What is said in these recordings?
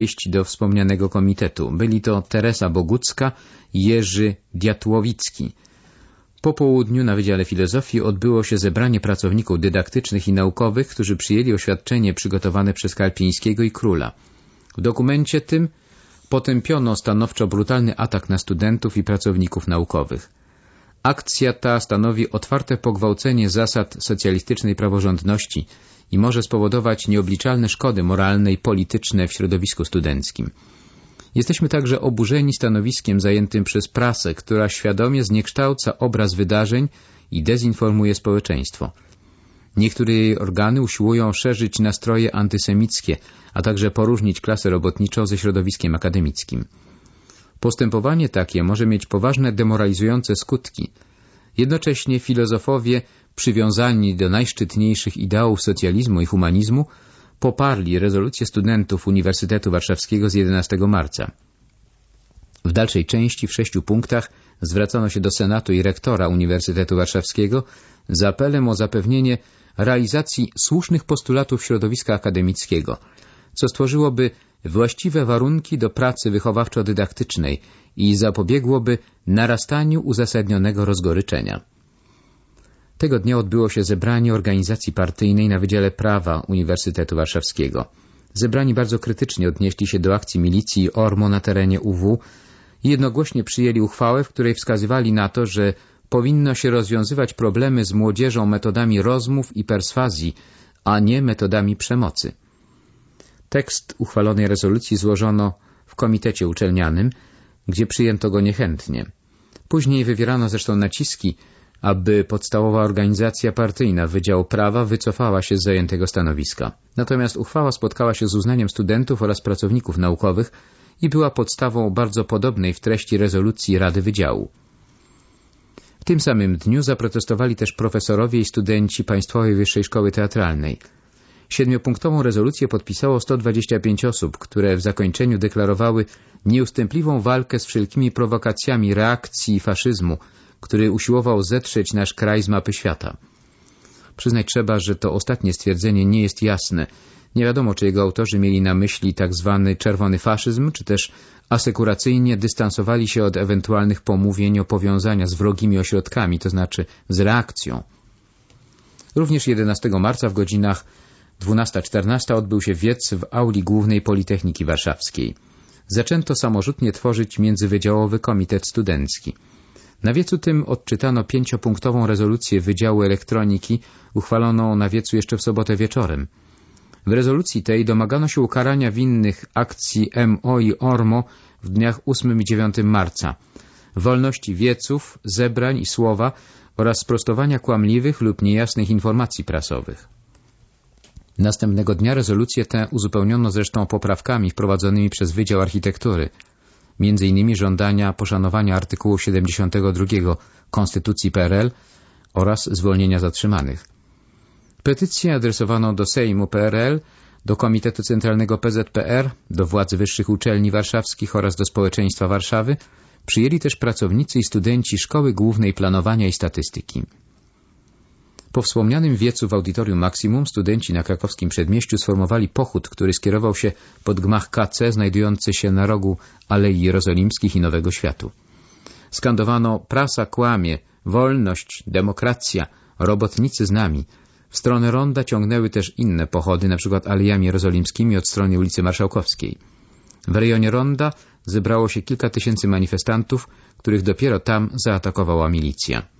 iść do wspomnianego komitetu. Byli to Teresa Bogucka i Jerzy Diatłowicki. Po południu na Wydziale Filozofii odbyło się zebranie pracowników dydaktycznych i naukowych, którzy przyjęli oświadczenie przygotowane przez Karpińskiego i Króla. W dokumencie tym potępiono stanowczo brutalny atak na studentów i pracowników naukowych. Akcja ta stanowi otwarte pogwałcenie zasad socjalistycznej praworządności i może spowodować nieobliczalne szkody moralne i polityczne w środowisku studenckim. Jesteśmy także oburzeni stanowiskiem zajętym przez prasę, która świadomie zniekształca obraz wydarzeń i dezinformuje społeczeństwo. Niektóre jej organy usiłują szerzyć nastroje antysemickie, a także poróżnić klasę robotniczą ze środowiskiem akademickim. Postępowanie takie może mieć poważne demoralizujące skutki. Jednocześnie filozofowie przywiązani do najszczytniejszych ideałów socjalizmu i humanizmu poparli rezolucję studentów Uniwersytetu Warszawskiego z 11 marca. W dalszej części, w sześciu punktach, zwracano się do Senatu i rektora Uniwersytetu Warszawskiego z apelem o zapewnienie realizacji słusznych postulatów środowiska akademickiego, co stworzyłoby właściwe warunki do pracy wychowawczo-dydaktycznej i zapobiegłoby narastaniu uzasadnionego rozgoryczenia. Tego dnia odbyło się zebranie organizacji partyjnej na Wydziale Prawa Uniwersytetu Warszawskiego. Zebrani bardzo krytycznie odnieśli się do akcji milicji ORMO na terenie UW i jednogłośnie przyjęli uchwałę, w której wskazywali na to, że powinno się rozwiązywać problemy z młodzieżą metodami rozmów i perswazji, a nie metodami przemocy. Tekst uchwalonej rezolucji złożono w komitecie uczelnianym, gdzie przyjęto go niechętnie. Później wywierano zresztą naciski, aby podstawowa organizacja partyjna Wydział Prawa wycofała się z zajętego stanowiska. Natomiast uchwała spotkała się z uznaniem studentów oraz pracowników naukowych i była podstawą bardzo podobnej w treści rezolucji Rady Wydziału. W tym samym dniu zaprotestowali też profesorowie i studenci Państwowej Wyższej Szkoły Teatralnej. Siedmiopunktową rezolucję podpisało 125 osób, które w zakończeniu deklarowały nieustępliwą walkę z wszelkimi prowokacjami reakcji faszyzmu, który usiłował zetrzeć nasz kraj z mapy świata. Przyznać trzeba, że to ostatnie stwierdzenie nie jest jasne. Nie wiadomo, czy jego autorzy mieli na myśli tak zwany czerwony faszyzm, czy też asekuracyjnie dystansowali się od ewentualnych pomówień o powiązania z wrogimi ośrodkami, to znaczy z reakcją. Również 11 marca w godzinach 12-14 odbył się wiec w auli głównej Politechniki Warszawskiej. Zaczęto samorzutnie tworzyć międzywydziałowy komitet studencki. Na wiecu tym odczytano pięciopunktową rezolucję Wydziału Elektroniki uchwaloną na wiecu jeszcze w sobotę wieczorem. W rezolucji tej domagano się ukarania winnych akcji MO i ORMO w dniach 8 i 9 marca, wolności wieców, zebrań i słowa oraz sprostowania kłamliwych lub niejasnych informacji prasowych. Następnego dnia rezolucję tę uzupełniono zresztą poprawkami wprowadzonymi przez Wydział Architektury, innymi żądania poszanowania artykułu 72 Konstytucji PRL oraz zwolnienia zatrzymanych. Petycję adresowano do Sejmu PRL, do Komitetu Centralnego PZPR, do władz wyższych uczelni warszawskich oraz do społeczeństwa Warszawy przyjęli też pracownicy i studenci Szkoły Głównej Planowania i Statystyki. Po wspomnianym wiecu w Audytorium Maksimum studenci na krakowskim przedmieściu sformowali pochód, który skierował się pod gmach KC znajdujący się na rogu Alei Jerozolimskich i Nowego Światu. Skandowano prasa kłamie, wolność, demokracja, robotnicy z nami. W stronę ronda ciągnęły też inne pochody, np. alejami jerozolimskimi od strony ulicy Marszałkowskiej. W rejonie ronda zebrało się kilka tysięcy manifestantów, których dopiero tam zaatakowała milicja.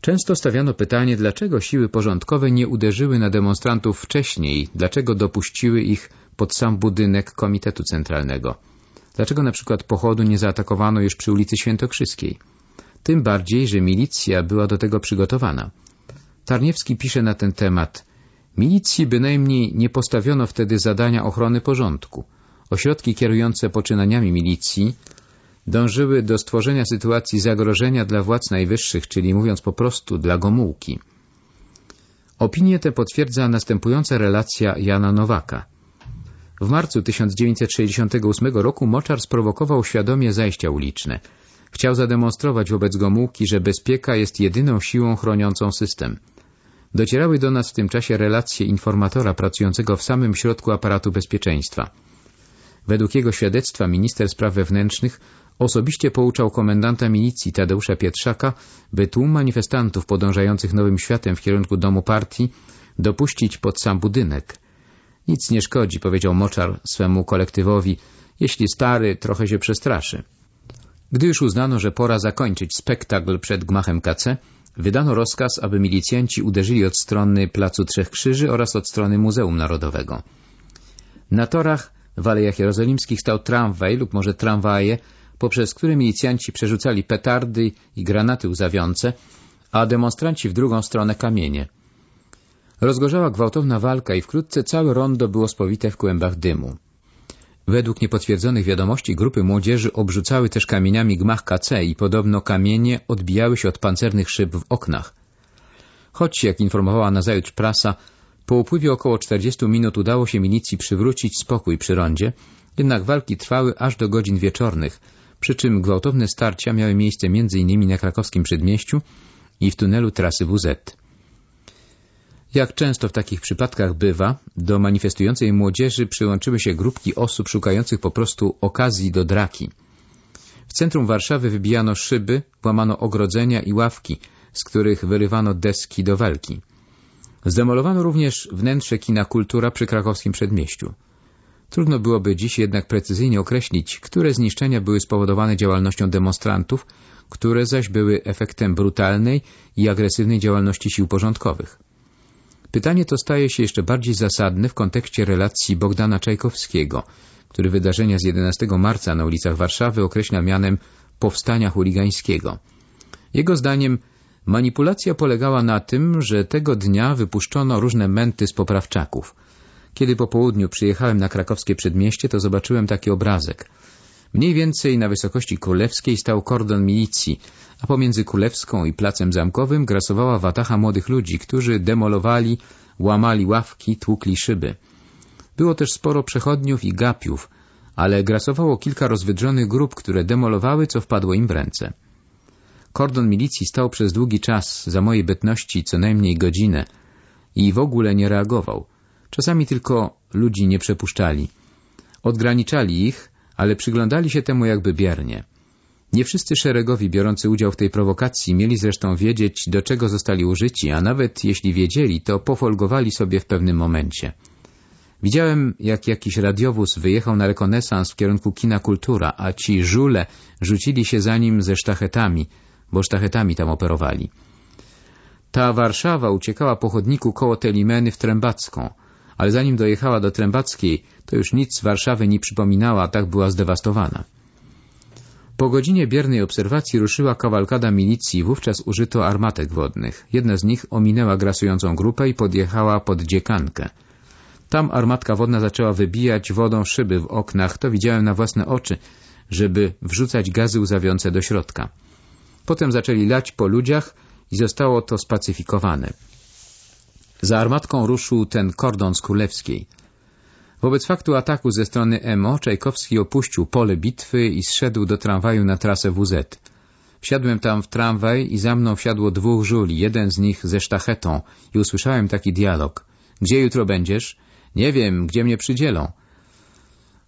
Często stawiano pytanie, dlaczego siły porządkowe nie uderzyły na demonstrantów wcześniej, dlaczego dopuściły ich pod sam budynek Komitetu Centralnego. Dlaczego na przykład pochodu nie zaatakowano już przy ulicy Świętokrzyskiej? Tym bardziej, że milicja była do tego przygotowana. Tarniewski pisze na ten temat Milicji bynajmniej nie postawiono wtedy zadania ochrony porządku. Ośrodki kierujące poczynaniami milicji dążyły do stworzenia sytuacji zagrożenia dla władz najwyższych, czyli mówiąc po prostu dla Gomułki. Opinię tę potwierdza następująca relacja Jana Nowaka. W marcu 1968 roku Moczar sprowokował świadomie zajścia uliczne. Chciał zademonstrować wobec Gomułki, że bezpieka jest jedyną siłą chroniącą system. Docierały do nas w tym czasie relacje informatora pracującego w samym środku aparatu bezpieczeństwa. Według jego świadectwa minister spraw wewnętrznych osobiście pouczał komendanta milicji Tadeusza Pietrzaka, by tłum manifestantów podążających Nowym Światem w kierunku domu partii dopuścić pod sam budynek. Nic nie szkodzi, powiedział Moczar swemu kolektywowi, jeśli stary trochę się przestraszy. Gdy już uznano, że pora zakończyć spektakl przed gmachem KC, wydano rozkaz, aby milicjanci uderzyli od strony Placu Trzech Krzyży oraz od strony Muzeum Narodowego. Na torach w Alejach Jerozolimskich stał tramwaj lub może tramwaje, poprzez które milicjanci przerzucali petardy i granaty łzawiące, a demonstranci w drugą stronę kamienie. Rozgorzała gwałtowna walka i wkrótce całe rondo było spowite w kłębach dymu. Według niepotwierdzonych wiadomości grupy młodzieży obrzucały też kamieniami gmach KC i podobno kamienie odbijały się od pancernych szyb w oknach. Choć, jak informowała nazajutrz prasa, po upływie około 40 minut udało się milicji przywrócić spokój przy rondzie, jednak walki trwały aż do godzin wieczornych, przy czym gwałtowne starcia miały miejsce m.in. na krakowskim przedmieściu i w tunelu trasy WZ. Jak często w takich przypadkach bywa, do manifestującej młodzieży przyłączyły się grupki osób szukających po prostu okazji do draki. W centrum Warszawy wybijano szyby, łamano ogrodzenia i ławki, z których wyrywano deski do walki. Zdemolowano również wnętrze kina Kultura przy krakowskim przedmieściu. Trudno byłoby dziś jednak precyzyjnie określić, które zniszczenia były spowodowane działalnością demonstrantów, które zaś były efektem brutalnej i agresywnej działalności sił porządkowych. Pytanie to staje się jeszcze bardziej zasadne w kontekście relacji Bogdana Czajkowskiego, który wydarzenia z 11 marca na ulicach Warszawy określa mianem powstania chuligańskiego. Jego zdaniem manipulacja polegała na tym, że tego dnia wypuszczono różne męty z poprawczaków. Kiedy po południu przyjechałem na krakowskie przedmieście, to zobaczyłem taki obrazek. Mniej więcej na wysokości królewskiej stał kordon milicji, a pomiędzy Królewską i Placem Zamkowym grasowała watacha młodych ludzi, którzy demolowali, łamali ławki, tłukli szyby. Było też sporo przechodniów i gapiów, ale grasowało kilka rozwydrzonych grup, które demolowały, co wpadło im w ręce. Kordon milicji stał przez długi czas, za mojej bytności co najmniej godzinę i w ogóle nie reagował. Czasami tylko ludzi nie przepuszczali. Odgraniczali ich, ale przyglądali się temu jakby biernie. Nie wszyscy szeregowi biorący udział w tej prowokacji mieli zresztą wiedzieć, do czego zostali użyci, a nawet jeśli wiedzieli, to pofolgowali sobie w pewnym momencie. Widziałem, jak jakiś radiowóz wyjechał na rekonesans w kierunku kina Kultura, a ci żule rzucili się za nim ze sztachetami, bo sztachetami tam operowali. Ta Warszawa uciekała po chodniku koło Telimeny w Trębacką, ale zanim dojechała do Trębackiej, to już nic z Warszawy nie przypominała, tak była zdewastowana. Po godzinie biernej obserwacji ruszyła kawalkada milicji, wówczas użyto armatek wodnych. Jedna z nich ominęła grasującą grupę i podjechała pod dziekankę. Tam armatka wodna zaczęła wybijać wodą szyby w oknach, to widziałem na własne oczy, żeby wrzucać gazy łzawiące do środka. Potem zaczęli lać po ludziach i zostało to spacyfikowane. Za armatką ruszył ten kordon z Królewskiej. Wobec faktu ataku ze strony EMO Czajkowski opuścił pole bitwy i zszedł do tramwaju na trasę WZ. Wsiadłem tam w tramwaj i za mną wsiadło dwóch żuli, jeden z nich ze sztachetą i usłyszałem taki dialog. Gdzie jutro będziesz? Nie wiem, gdzie mnie przydzielą.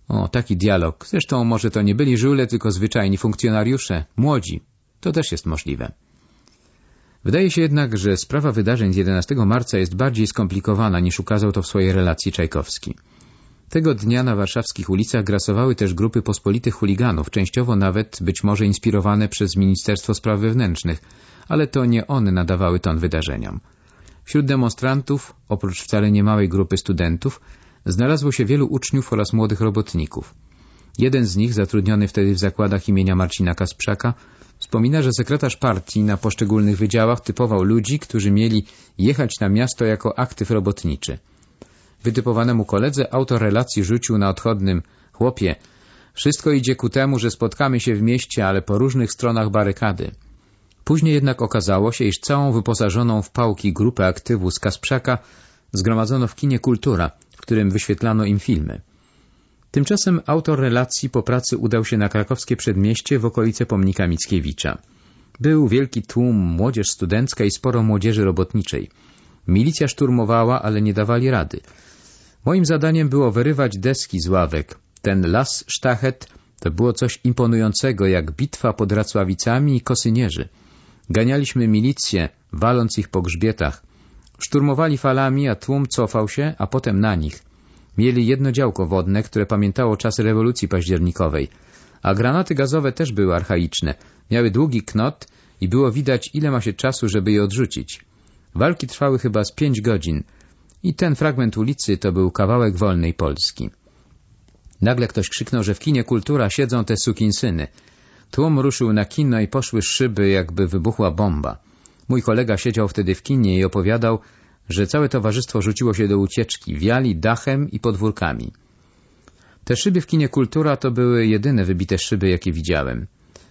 O, taki dialog. Zresztą może to nie byli żule, tylko zwyczajni funkcjonariusze, młodzi. To też jest możliwe. Wydaje się jednak, że sprawa wydarzeń z 11 marca jest bardziej skomplikowana niż ukazał to w swojej relacji Czajkowski. Tego dnia na warszawskich ulicach grasowały też grupy pospolitych chuliganów, częściowo nawet być może inspirowane przez Ministerstwo Spraw Wewnętrznych, ale to nie one nadawały ton wydarzeniom. Wśród demonstrantów, oprócz wcale niemałej grupy studentów, znalazło się wielu uczniów oraz młodych robotników. Jeden z nich, zatrudniony wtedy w zakładach imienia Marcina Kasprzaka, wspomina, że sekretarz partii na poszczególnych wydziałach typował ludzi, którzy mieli jechać na miasto jako aktyw robotniczy. Wytypowanemu koledze autor relacji rzucił na odchodnym chłopie. Wszystko idzie ku temu, że spotkamy się w mieście, ale po różnych stronach barykady. Później jednak okazało się, iż całą wyposażoną w pałki grupę aktywu z Kasprzaka zgromadzono w kinie Kultura, w którym wyświetlano im filmy. Tymczasem autor relacji po pracy udał się na krakowskie przedmieście w okolice pomnika Mickiewicza. Był wielki tłum, młodzież studencka i sporo młodzieży robotniczej. Milicja szturmowała, ale nie dawali rady. Moim zadaniem było wyrywać deski z ławek. Ten las sztachet to było coś imponującego, jak bitwa pod Racławicami i Kosynierzy. Ganialiśmy milicję, waląc ich po grzbietach. Szturmowali falami, a tłum cofał się, a potem na nich. Mieli jedno działko wodne, które pamiętało czasy rewolucji październikowej. A granaty gazowe też były archaiczne. Miały długi knot i było widać, ile ma się czasu, żeby je odrzucić. Walki trwały chyba z pięć godzin i ten fragment ulicy to był kawałek wolnej Polski. Nagle ktoś krzyknął, że w kinie Kultura siedzą te sukinsyny. Tłum ruszył na kino i poszły szyby, jakby wybuchła bomba. Mój kolega siedział wtedy w kinie i opowiadał, że całe towarzystwo rzuciło się do ucieczki, wiali dachem i podwórkami. Te szyby w kinie Kultura to były jedyne wybite szyby, jakie widziałem.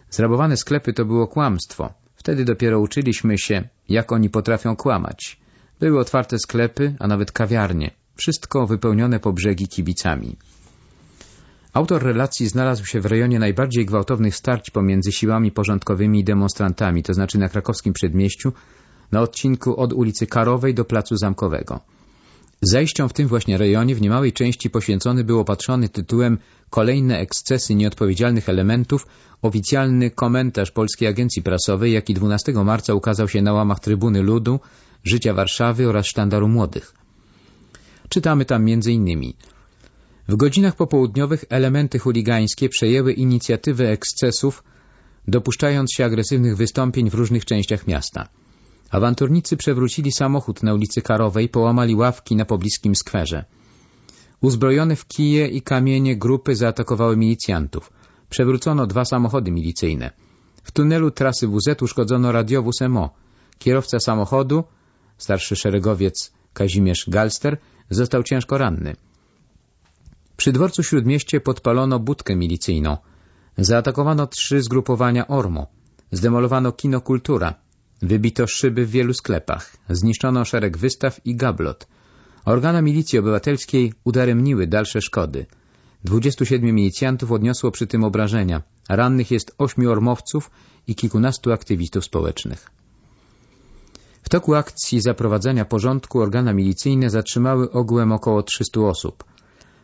Zrabowane sklepy to było kłamstwo. Wtedy dopiero uczyliśmy się, jak oni potrafią kłamać. Były otwarte sklepy, a nawet kawiarnie. Wszystko wypełnione po brzegi kibicami. Autor relacji znalazł się w rejonie najbardziej gwałtownych starć pomiędzy siłami porządkowymi i demonstrantami, to znaczy na krakowskim przedmieściu, na odcinku od ulicy Karowej do Placu Zamkowego. Zajściom w tym właśnie rejonie w niemałej części poświęcony był opatrzony tytułem Kolejne ekscesy nieodpowiedzialnych elementów oficjalny komentarz Polskiej Agencji Prasowej, jaki 12 marca ukazał się na łamach Trybuny Ludu, Życia Warszawy oraz Sztandaru Młodych. Czytamy tam innymi w godzinach popołudniowych elementy chuligańskie przejęły inicjatywę ekscesów, dopuszczając się agresywnych wystąpień w różnych częściach miasta. Awanturnicy przewrócili samochód na ulicy Karowej, połamali ławki na pobliskim skwerze. Uzbrojone w kije i kamienie grupy zaatakowały milicjantów. Przewrócono dwa samochody milicyjne. W tunelu trasy WZ uszkodzono radiowóz MO. Kierowca samochodu, starszy szeregowiec Kazimierz Galster, został ciężko ranny. Przy dworcu Śródmieście podpalono budkę milicyjną. Zaatakowano trzy zgrupowania Ormo. Zdemolowano kino Kultura. Wybito szyby w wielu sklepach. Zniszczono szereg wystaw i gablot. Organa milicji obywatelskiej udaremniły dalsze szkody. 27 milicjantów odniosło przy tym obrażenia. Rannych jest ośmiu ormowców i kilkunastu aktywistów społecznych. W toku akcji zaprowadzania porządku organa milicyjne zatrzymały ogółem około 300 osób.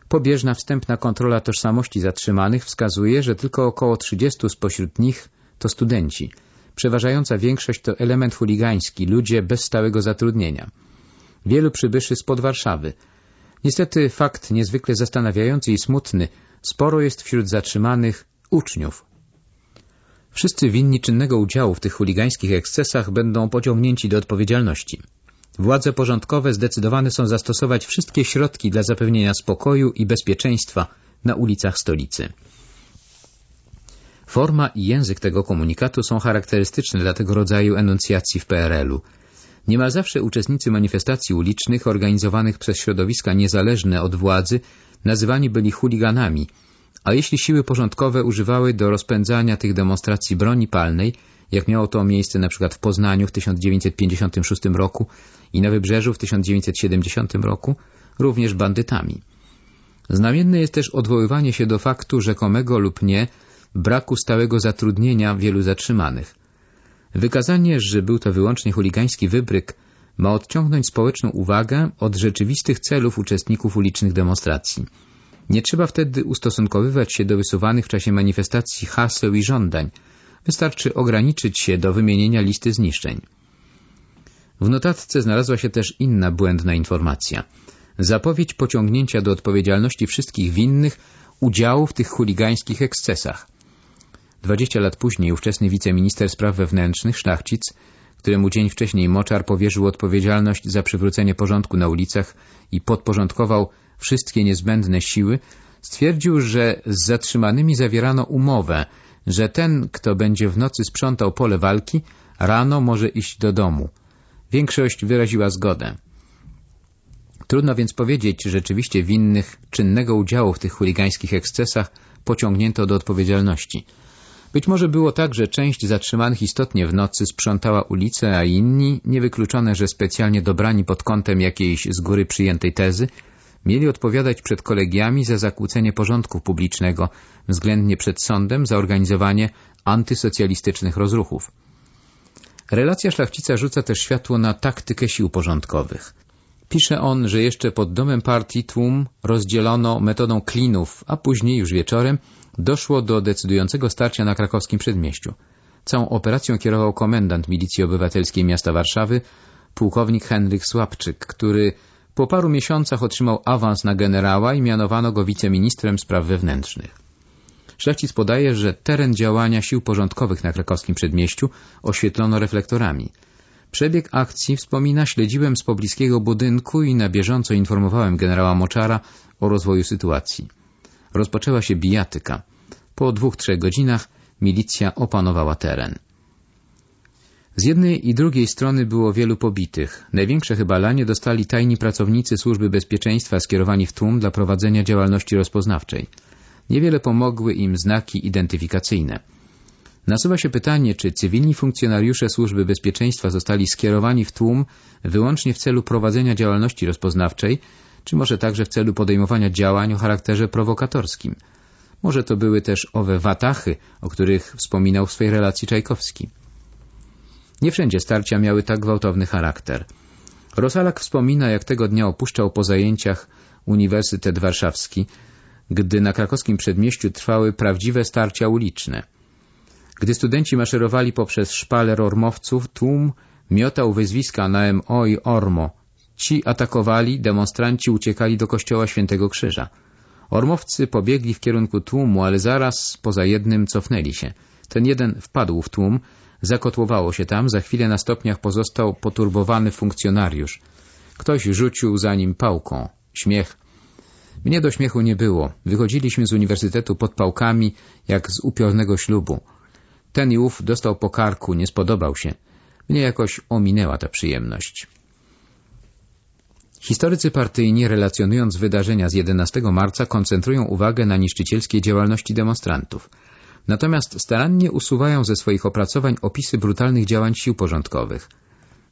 Pobieżna wstępna kontrola tożsamości zatrzymanych wskazuje, że tylko około 30 spośród nich to studenci. Przeważająca większość to element chuligański, ludzie bez stałego zatrudnienia. Wielu przybyszy spod Warszawy. Niestety fakt niezwykle zastanawiający i smutny, sporo jest wśród zatrzymanych uczniów. Wszyscy winni czynnego udziału w tych chuligańskich ekscesach będą pociągnięci do odpowiedzialności. Władze porządkowe zdecydowane są zastosować wszystkie środki dla zapewnienia spokoju i bezpieczeństwa na ulicach stolicy. Forma i język tego komunikatu są charakterystyczne dla tego rodzaju enuncjacji w PRL-u. Niemal zawsze uczestnicy manifestacji ulicznych organizowanych przez środowiska niezależne od władzy nazywani byli chuliganami, a jeśli siły porządkowe używały do rozpędzania tych demonstracji broni palnej, jak miało to miejsce przykład w Poznaniu w 1956 roku i na Wybrzeżu w 1970 roku, również bandytami. Znamienne jest też odwoływanie się do faktu rzekomego lub nie braku stałego zatrudnienia wielu zatrzymanych. Wykazanie, że był to wyłącznie chuligański wybryk, ma odciągnąć społeczną uwagę od rzeczywistych celów uczestników ulicznych demonstracji. Nie trzeba wtedy ustosunkowywać się do wysuwanych w czasie manifestacji haseł i żądań. Wystarczy ograniczyć się do wymienienia listy zniszczeń. W notatce znalazła się też inna błędna informacja. Zapowiedź pociągnięcia do odpowiedzialności wszystkich winnych udziału w tych chuligańskich ekscesach. Dwadzieścia lat później ówczesny wiceminister spraw wewnętrznych Szlachcic, któremu dzień wcześniej Moczar powierzył odpowiedzialność za przywrócenie porządku na ulicach i podporządkował wszystkie niezbędne siły, stwierdził, że z zatrzymanymi zawierano umowę, że ten, kto będzie w nocy sprzątał pole walki, rano może iść do domu. Większość wyraziła zgodę. Trudno więc powiedzieć, czy rzeczywiście winnych czynnego udziału w tych chuligańskich ekscesach pociągnięto do odpowiedzialności. Być może było tak, że część zatrzymanych istotnie w nocy sprzątała ulicę, a inni, niewykluczone, że specjalnie dobrani pod kątem jakiejś z góry przyjętej tezy, mieli odpowiadać przed kolegiami za zakłócenie porządku publicznego, względnie przed sądem za organizowanie antysocjalistycznych rozruchów. Relacja szlachcica rzuca też światło na taktykę sił porządkowych. Pisze on, że jeszcze pod domem partii tłum rozdzielono metodą klinów, a później już wieczorem doszło do decydującego starcia na krakowskim przedmieściu. Całą operacją kierował komendant Milicji Obywatelskiej miasta Warszawy, pułkownik Henryk Słabczyk, który po paru miesiącach otrzymał awans na generała i mianowano go wiceministrem spraw wewnętrznych. Szlachcic podaje, że teren działania sił porządkowych na krakowskim przedmieściu oświetlono reflektorami. Przebieg akcji, wspomina, śledziłem z pobliskiego budynku i na bieżąco informowałem generała Moczara o rozwoju sytuacji. Rozpoczęła się bijatyka. Po dwóch, trzech godzinach milicja opanowała teren. Z jednej i drugiej strony było wielu pobitych. Największe chyba lanie dostali tajni pracownicy Służby Bezpieczeństwa skierowani w tłum dla prowadzenia działalności rozpoznawczej. Niewiele pomogły im znaki identyfikacyjne. Nasuwa się pytanie, czy cywilni funkcjonariusze Służby Bezpieczeństwa zostali skierowani w tłum wyłącznie w celu prowadzenia działalności rozpoznawczej, czy może także w celu podejmowania działań o charakterze prowokatorskim. Może to były też owe watachy, o których wspominał w swojej relacji Czajkowski. Nie wszędzie starcia miały tak gwałtowny charakter. Rosalak wspomina, jak tego dnia opuszczał po zajęciach Uniwersytet Warszawski, gdy na krakowskim przedmieściu trwały prawdziwe starcia uliczne. Gdy studenci maszerowali poprzez szpaler ormowców, tłum miotał wyzwiska na MO i Ormo. Ci atakowali, demonstranci uciekali do kościoła Świętego Krzyża. Ormowcy pobiegli w kierunku tłumu, ale zaraz poza jednym cofnęli się. Ten jeden wpadł w tłum, zakotłowało się tam, za chwilę na stopniach pozostał poturbowany funkcjonariusz. Ktoś rzucił za nim pałką. Śmiech. Mnie do śmiechu nie było. Wychodziliśmy z uniwersytetu pod pałkami, jak z upiornego ślubu. Ten i ów dostał po karku, nie spodobał się. Mnie jakoś ominęła ta przyjemność. Historycy partyjni, relacjonując wydarzenia z 11 marca, koncentrują uwagę na niszczycielskiej działalności demonstrantów. Natomiast starannie usuwają ze swoich opracowań opisy brutalnych działań sił porządkowych.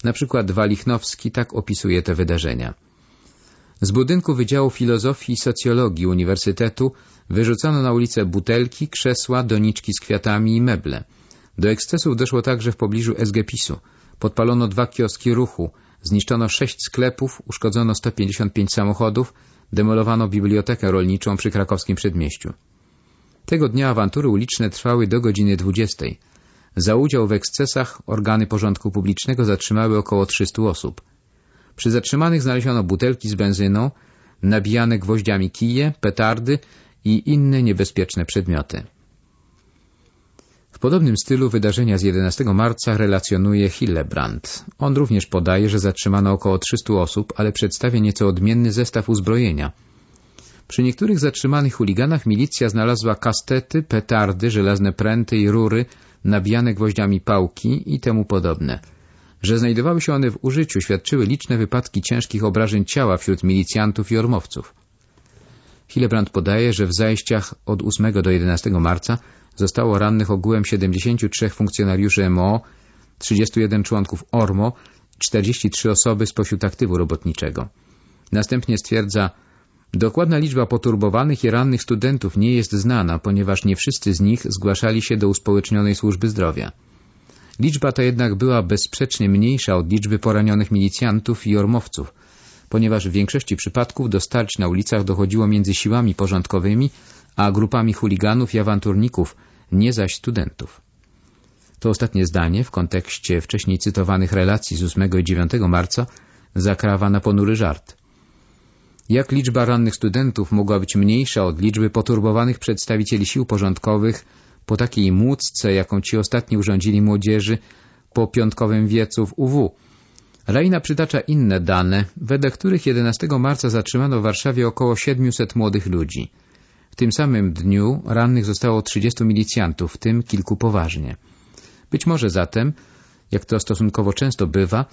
Na przykład Walichnowski tak opisuje te wydarzenia. Z budynku Wydziału Filozofii i Socjologii Uniwersytetu wyrzucono na ulicę butelki, krzesła, doniczki z kwiatami i meble. Do ekscesów doszło także w pobliżu SGPiS-u. Podpalono dwa kioski ruchu, zniszczono sześć sklepów, uszkodzono 155 samochodów, demolowano bibliotekę rolniczą przy krakowskim przedmieściu. Tego dnia awantury uliczne trwały do godziny 20. Za udział w ekscesach organy porządku publicznego zatrzymały około 300 osób. Przy zatrzymanych znaleziono butelki z benzyną, nabijane gwoździami kije, petardy i inne niebezpieczne przedmioty. Podobnym stylu wydarzenia z 11 marca relacjonuje Hillebrand. On również podaje, że zatrzymano około 300 osób, ale przedstawia nieco odmienny zestaw uzbrojenia. Przy niektórych zatrzymanych chuliganach milicja znalazła kastety, petardy, żelazne pręty i rury, nabijane gwoździami pałki i temu podobne. Że znajdowały się one w użyciu, świadczyły liczne wypadki ciężkich obrażeń ciała wśród milicjantów i ormowców. Hillebrand podaje, że w zajściach od 8 do 11 marca zostało rannych ogółem 73 funkcjonariuszy MO, 31 członków ORMO, 43 osoby spośród aktywu robotniczego. Następnie stwierdza, dokładna liczba poturbowanych i rannych studentów nie jest znana, ponieważ nie wszyscy z nich zgłaszali się do uspołecznionej służby zdrowia. Liczba ta jednak była bezsprzecznie mniejsza od liczby poranionych milicjantów i ormowców, ponieważ w większości przypadków do starć na ulicach dochodziło między siłami porządkowymi a grupami chuliganów i awanturników, nie zaś studentów. To ostatnie zdanie w kontekście wcześniej cytowanych relacji z 8 i 9 marca zakrawa na ponury żart. Jak liczba rannych studentów mogła być mniejsza od liczby poturbowanych przedstawicieli sił porządkowych po takiej młódce, jaką ci ostatni urządzili młodzieży po piątkowym wiecu w UW. Reina przytacza inne dane, wedle których 11 marca zatrzymano w Warszawie około 700 młodych ludzi. W tym samym dniu rannych zostało 30 milicjantów, w tym kilku poważnie. Być może zatem, jak to stosunkowo często bywa,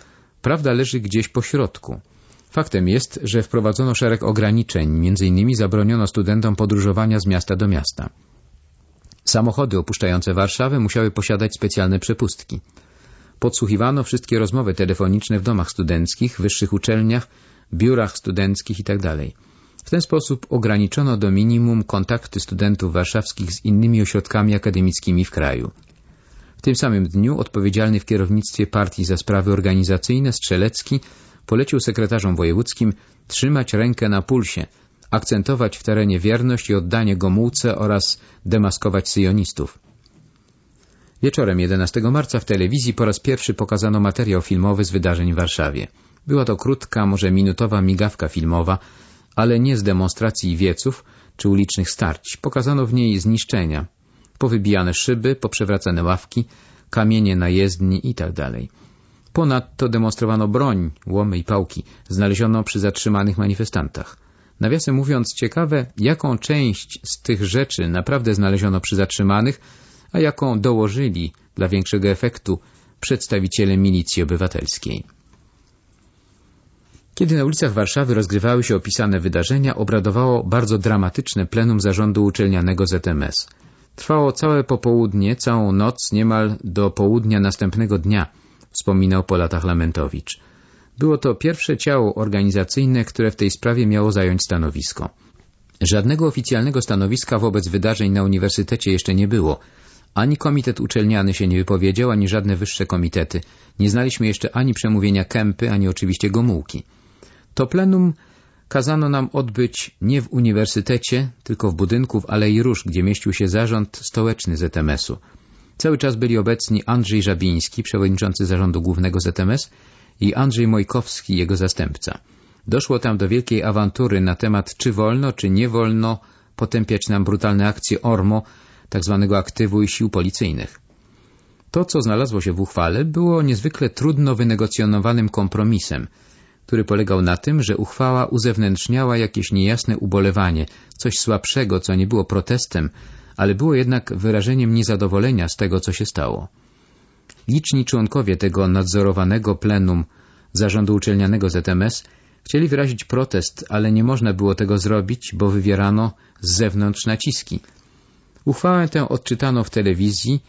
prawda leży gdzieś po środku. Faktem jest, że wprowadzono szereg ograniczeń, m.in. zabroniono studentom podróżowania z miasta do miasta. Samochody opuszczające Warszawę musiały posiadać specjalne przepustki. Podsłuchiwano wszystkie rozmowy telefoniczne w domach studenckich, wyższych uczelniach, biurach studenckich itd. W ten sposób ograniczono do minimum kontakty studentów warszawskich z innymi ośrodkami akademickimi w kraju. W tym samym dniu odpowiedzialny w kierownictwie partii za sprawy organizacyjne Strzelecki polecił sekretarzom wojewódzkim trzymać rękę na pulsie, akcentować w terenie wierność i oddanie Gomułce oraz demaskować syjonistów. Wieczorem 11 marca w telewizji po raz pierwszy pokazano materiał filmowy z wydarzeń w Warszawie. Była to krótka, może minutowa migawka filmowa, ale nie z demonstracji wieców czy ulicznych starć. Pokazano w niej zniszczenia, powybijane szyby, poprzewracane ławki, kamienie na jezdni itd. Tak Ponadto demonstrowano broń, łomy i pałki, znaleziono przy zatrzymanych manifestantach. Nawiasem mówiąc, ciekawe, jaką część z tych rzeczy naprawdę znaleziono przy zatrzymanych, a jaką dołożyli dla większego efektu przedstawiciele milicji obywatelskiej. Kiedy na ulicach Warszawy rozgrywały się opisane wydarzenia, obradowało bardzo dramatyczne plenum zarządu uczelnianego ZMS. Trwało całe popołudnie, całą noc, niemal do południa następnego dnia, wspominał po latach Lamentowicz. Było to pierwsze ciało organizacyjne, które w tej sprawie miało zająć stanowisko. Żadnego oficjalnego stanowiska wobec wydarzeń na uniwersytecie jeszcze nie było. Ani komitet uczelniany się nie wypowiedział, ani żadne wyższe komitety. Nie znaliśmy jeszcze ani przemówienia Kępy, ani oczywiście Gomułki. To plenum kazano nam odbyć nie w uniwersytecie, tylko w budynku w Alei Róż, gdzie mieścił się zarząd stołeczny ZMS-u. Cały czas byli obecni Andrzej Żabiński, przewodniczący zarządu głównego ZMS i Andrzej Mojkowski, jego zastępca. Doszło tam do wielkiej awantury na temat, czy wolno, czy nie wolno potępiać nam brutalne akcje ORMO, tzw. Tak aktywu i sił policyjnych. To, co znalazło się w uchwale, było niezwykle trudno wynegocjonowanym kompromisem – który polegał na tym, że uchwała uzewnętrzniała jakieś niejasne ubolewanie, coś słabszego, co nie było protestem, ale było jednak wyrażeniem niezadowolenia z tego, co się stało. Liczni członkowie tego nadzorowanego plenum zarządu uczelnianego ZMS chcieli wyrazić protest, ale nie można było tego zrobić, bo wywierano z zewnątrz naciski. Uchwałę tę odczytano w telewizji,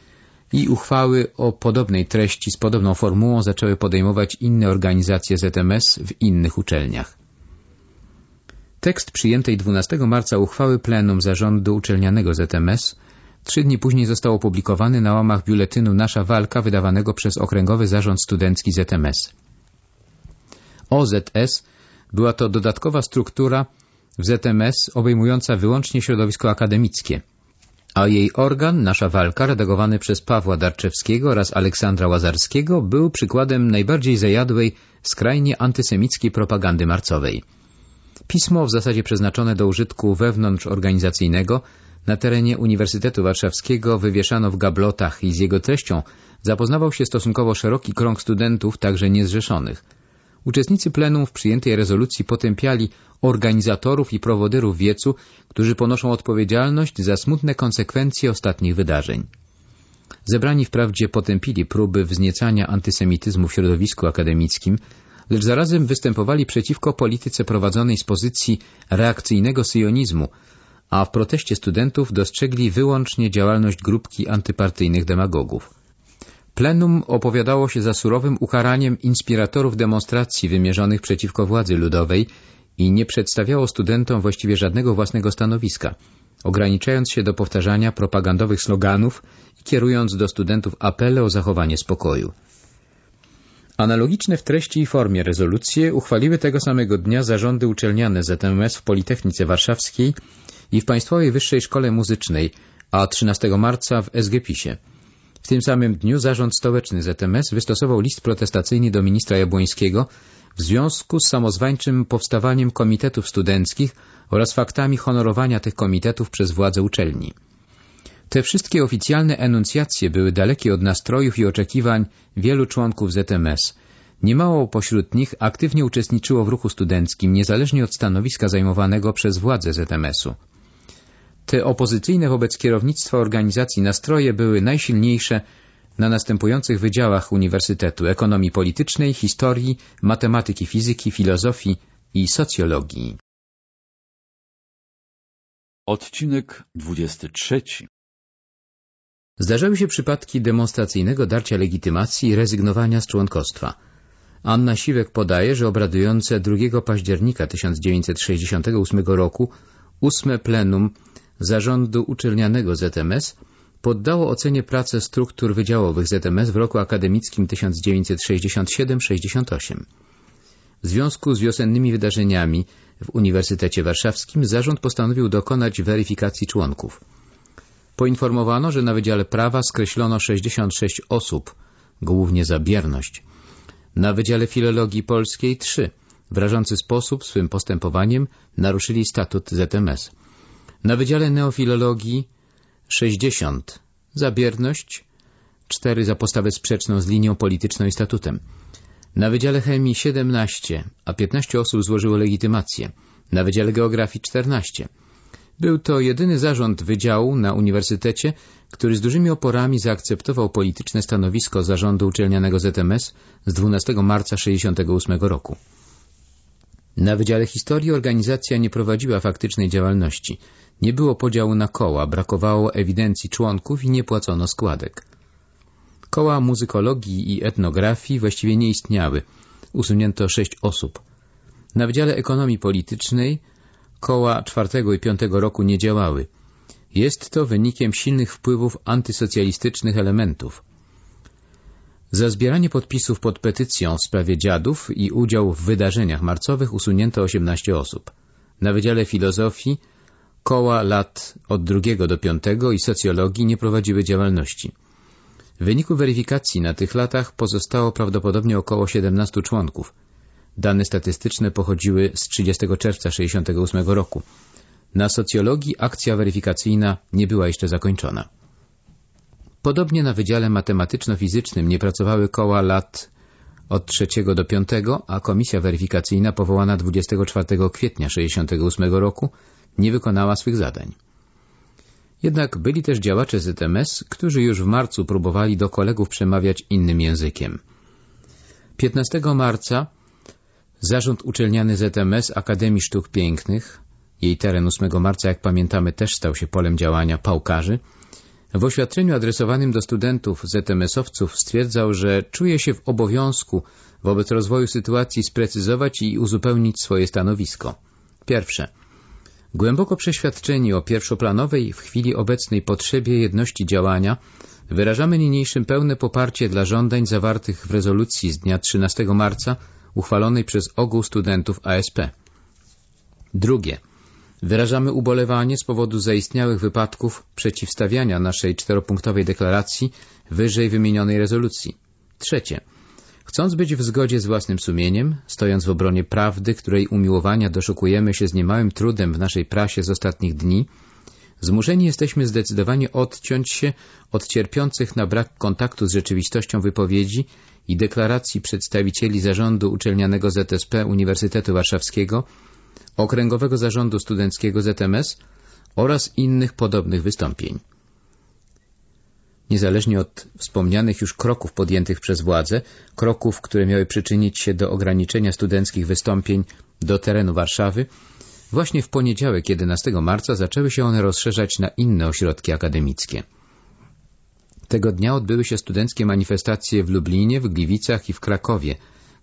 i uchwały o podobnej treści z podobną formułą zaczęły podejmować inne organizacje ZMS w innych uczelniach. Tekst przyjętej 12 marca uchwały plenum zarządu uczelnianego ZMS trzy dni później został opublikowany na łamach biuletynu Nasza Walka wydawanego przez Okręgowy Zarząd Studencki ZMS. OZS była to dodatkowa struktura w ZMS obejmująca wyłącznie środowisko akademickie – a jej organ, Nasza Walka, redagowany przez Pawła Darczewskiego oraz Aleksandra Łazarskiego, był przykładem najbardziej zajadłej, skrajnie antysemickiej propagandy marcowej. Pismo, w zasadzie przeznaczone do użytku wewnątrzorganizacyjnego, na terenie Uniwersytetu Warszawskiego wywieszano w gablotach i z jego treścią zapoznawał się stosunkowo szeroki krąg studentów, także niezrzeszonych. Uczestnicy plenum w przyjętej rezolucji potępiali organizatorów i prowodyrów wiecu, którzy ponoszą odpowiedzialność za smutne konsekwencje ostatnich wydarzeń. Zebrani wprawdzie potępili próby wzniecania antysemityzmu w środowisku akademickim, lecz zarazem występowali przeciwko polityce prowadzonej z pozycji reakcyjnego syjonizmu, a w proteście studentów dostrzegli wyłącznie działalność grupki antypartyjnych demagogów. Plenum opowiadało się za surowym ukaraniem inspiratorów demonstracji wymierzonych przeciwko władzy ludowej i nie przedstawiało studentom właściwie żadnego własnego stanowiska, ograniczając się do powtarzania propagandowych sloganów i kierując do studentów apele o zachowanie spokoju. Analogiczne w treści i formie rezolucje uchwaliły tego samego dnia zarządy uczelniane ZMS w Politechnice Warszawskiej i w Państwowej Wyższej Szkole Muzycznej, a 13 marca w SGPiSie. W tym samym dniu zarząd stołeczny ZMS wystosował list protestacyjny do ministra Jabłońskiego w związku z samozwańczym powstawaniem komitetów studenckich oraz faktami honorowania tych komitetów przez władze uczelni. Te wszystkie oficjalne enuncjacje były dalekie od nastrojów i oczekiwań wielu członków ZMS. Niemało pośród nich aktywnie uczestniczyło w ruchu studenckim, niezależnie od stanowiska zajmowanego przez władze ZMS-u. Te opozycyjne wobec kierownictwa organizacji nastroje były najsilniejsze na następujących wydziałach Uniwersytetu ekonomii politycznej, historii, matematyki, fizyki, filozofii i socjologii. Odcinek 23 Zdarzały się przypadki demonstracyjnego darcia legitymacji i rezygnowania z członkostwa. Anna Siwek podaje, że obradujące 2 października 1968 roku ósme plenum zarządu uczelnianego ZMS poddało ocenie pracę struktur wydziałowych ZMS w roku akademickim 1967-68. W związku z wiosennymi wydarzeniami w Uniwersytecie Warszawskim zarząd postanowił dokonać weryfikacji członków. Poinformowano, że na Wydziale Prawa skreślono 66 osób, głównie za bierność. Na Wydziale Filologii Polskiej 3. W rażący sposób swym postępowaniem naruszyli statut ZMS. Na Wydziale Neofilologii 60 za bierność, 4 za postawę sprzeczną z linią polityczną i statutem. Na Wydziale Chemii 17, a 15 osób złożyło legitymację. Na Wydziale Geografii 14. Był to jedyny zarząd wydziału na uniwersytecie, który z dużymi oporami zaakceptował polityczne stanowisko zarządu uczelnianego ZMS z 12 marca 1968 roku. Na Wydziale Historii organizacja nie prowadziła faktycznej działalności. Nie było podziału na koła, brakowało ewidencji członków i nie płacono składek. Koła muzykologii i etnografii właściwie nie istniały. Usunięto sześć osób. Na Wydziale Ekonomii Politycznej koła czwartego i piątego roku nie działały. Jest to wynikiem silnych wpływów antysocjalistycznych elementów. Za zbieranie podpisów pod petycją w sprawie dziadów i udział w wydarzeniach marcowych usunięto 18 osób. Na Wydziale Filozofii koła lat od drugiego do piątego i socjologii nie prowadziły działalności. W wyniku weryfikacji na tych latach pozostało prawdopodobnie około 17 członków. Dane statystyczne pochodziły z 30 czerwca 1968 roku. Na socjologii akcja weryfikacyjna nie była jeszcze zakończona. Podobnie na Wydziale Matematyczno-Fizycznym nie pracowały koła lat od 3 do 5, a komisja weryfikacyjna powołana 24 kwietnia 1968 roku nie wykonała swych zadań. Jednak byli też działacze ZMS, którzy już w marcu próbowali do kolegów przemawiać innym językiem. 15 marca zarząd uczelniany ZMS Akademii Sztuk Pięknych, jej teren 8 marca, jak pamiętamy, też stał się polem działania pałkarzy, w oświadczeniu adresowanym do studentów ZMS-owców stwierdzał, że czuje się w obowiązku wobec rozwoju sytuacji sprecyzować i uzupełnić swoje stanowisko. Pierwsze – Głęboko przeświadczeni o pierwszoplanowej w chwili obecnej potrzebie jedności działania, wyrażamy niniejszym pełne poparcie dla żądań zawartych w rezolucji z dnia 13 marca uchwalonej przez ogół studentów ASP. Drugie. Wyrażamy ubolewanie z powodu zaistniałych wypadków przeciwstawiania naszej czteropunktowej deklaracji wyżej wymienionej rezolucji. Trzecie. Chcąc być w zgodzie z własnym sumieniem, stojąc w obronie prawdy, której umiłowania doszukujemy się z niemałym trudem w naszej prasie z ostatnich dni, zmuszeni jesteśmy zdecydowanie odciąć się od cierpiących na brak kontaktu z rzeczywistością wypowiedzi i deklaracji przedstawicieli zarządu uczelnianego ZSP Uniwersytetu Warszawskiego, Okręgowego Zarządu Studenckiego ZMS oraz innych podobnych wystąpień niezależnie od wspomnianych już kroków podjętych przez władze, kroków, które miały przyczynić się do ograniczenia studenckich wystąpień do terenu Warszawy, właśnie w poniedziałek 11 marca zaczęły się one rozszerzać na inne ośrodki akademickie. Tego dnia odbyły się studenckie manifestacje w Lublinie, w Gliwicach i w Krakowie,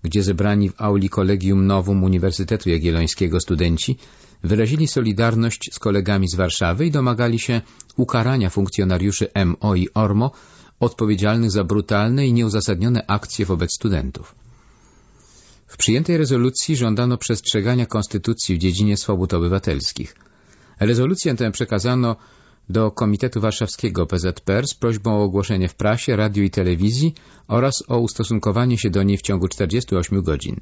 gdzie zebrani w auli Kolegium Novum Uniwersytetu Jagiellońskiego studenci wyrazili solidarność z kolegami z Warszawy i domagali się ukarania funkcjonariuszy MO i ORMO odpowiedzialnych za brutalne i nieuzasadnione akcje wobec studentów. W przyjętej rezolucji żądano przestrzegania konstytucji w dziedzinie swobód obywatelskich. Rezolucję tę przekazano do Komitetu Warszawskiego PZPR z prośbą o ogłoszenie w prasie, radiu i telewizji oraz o ustosunkowanie się do niej w ciągu 48 godzin.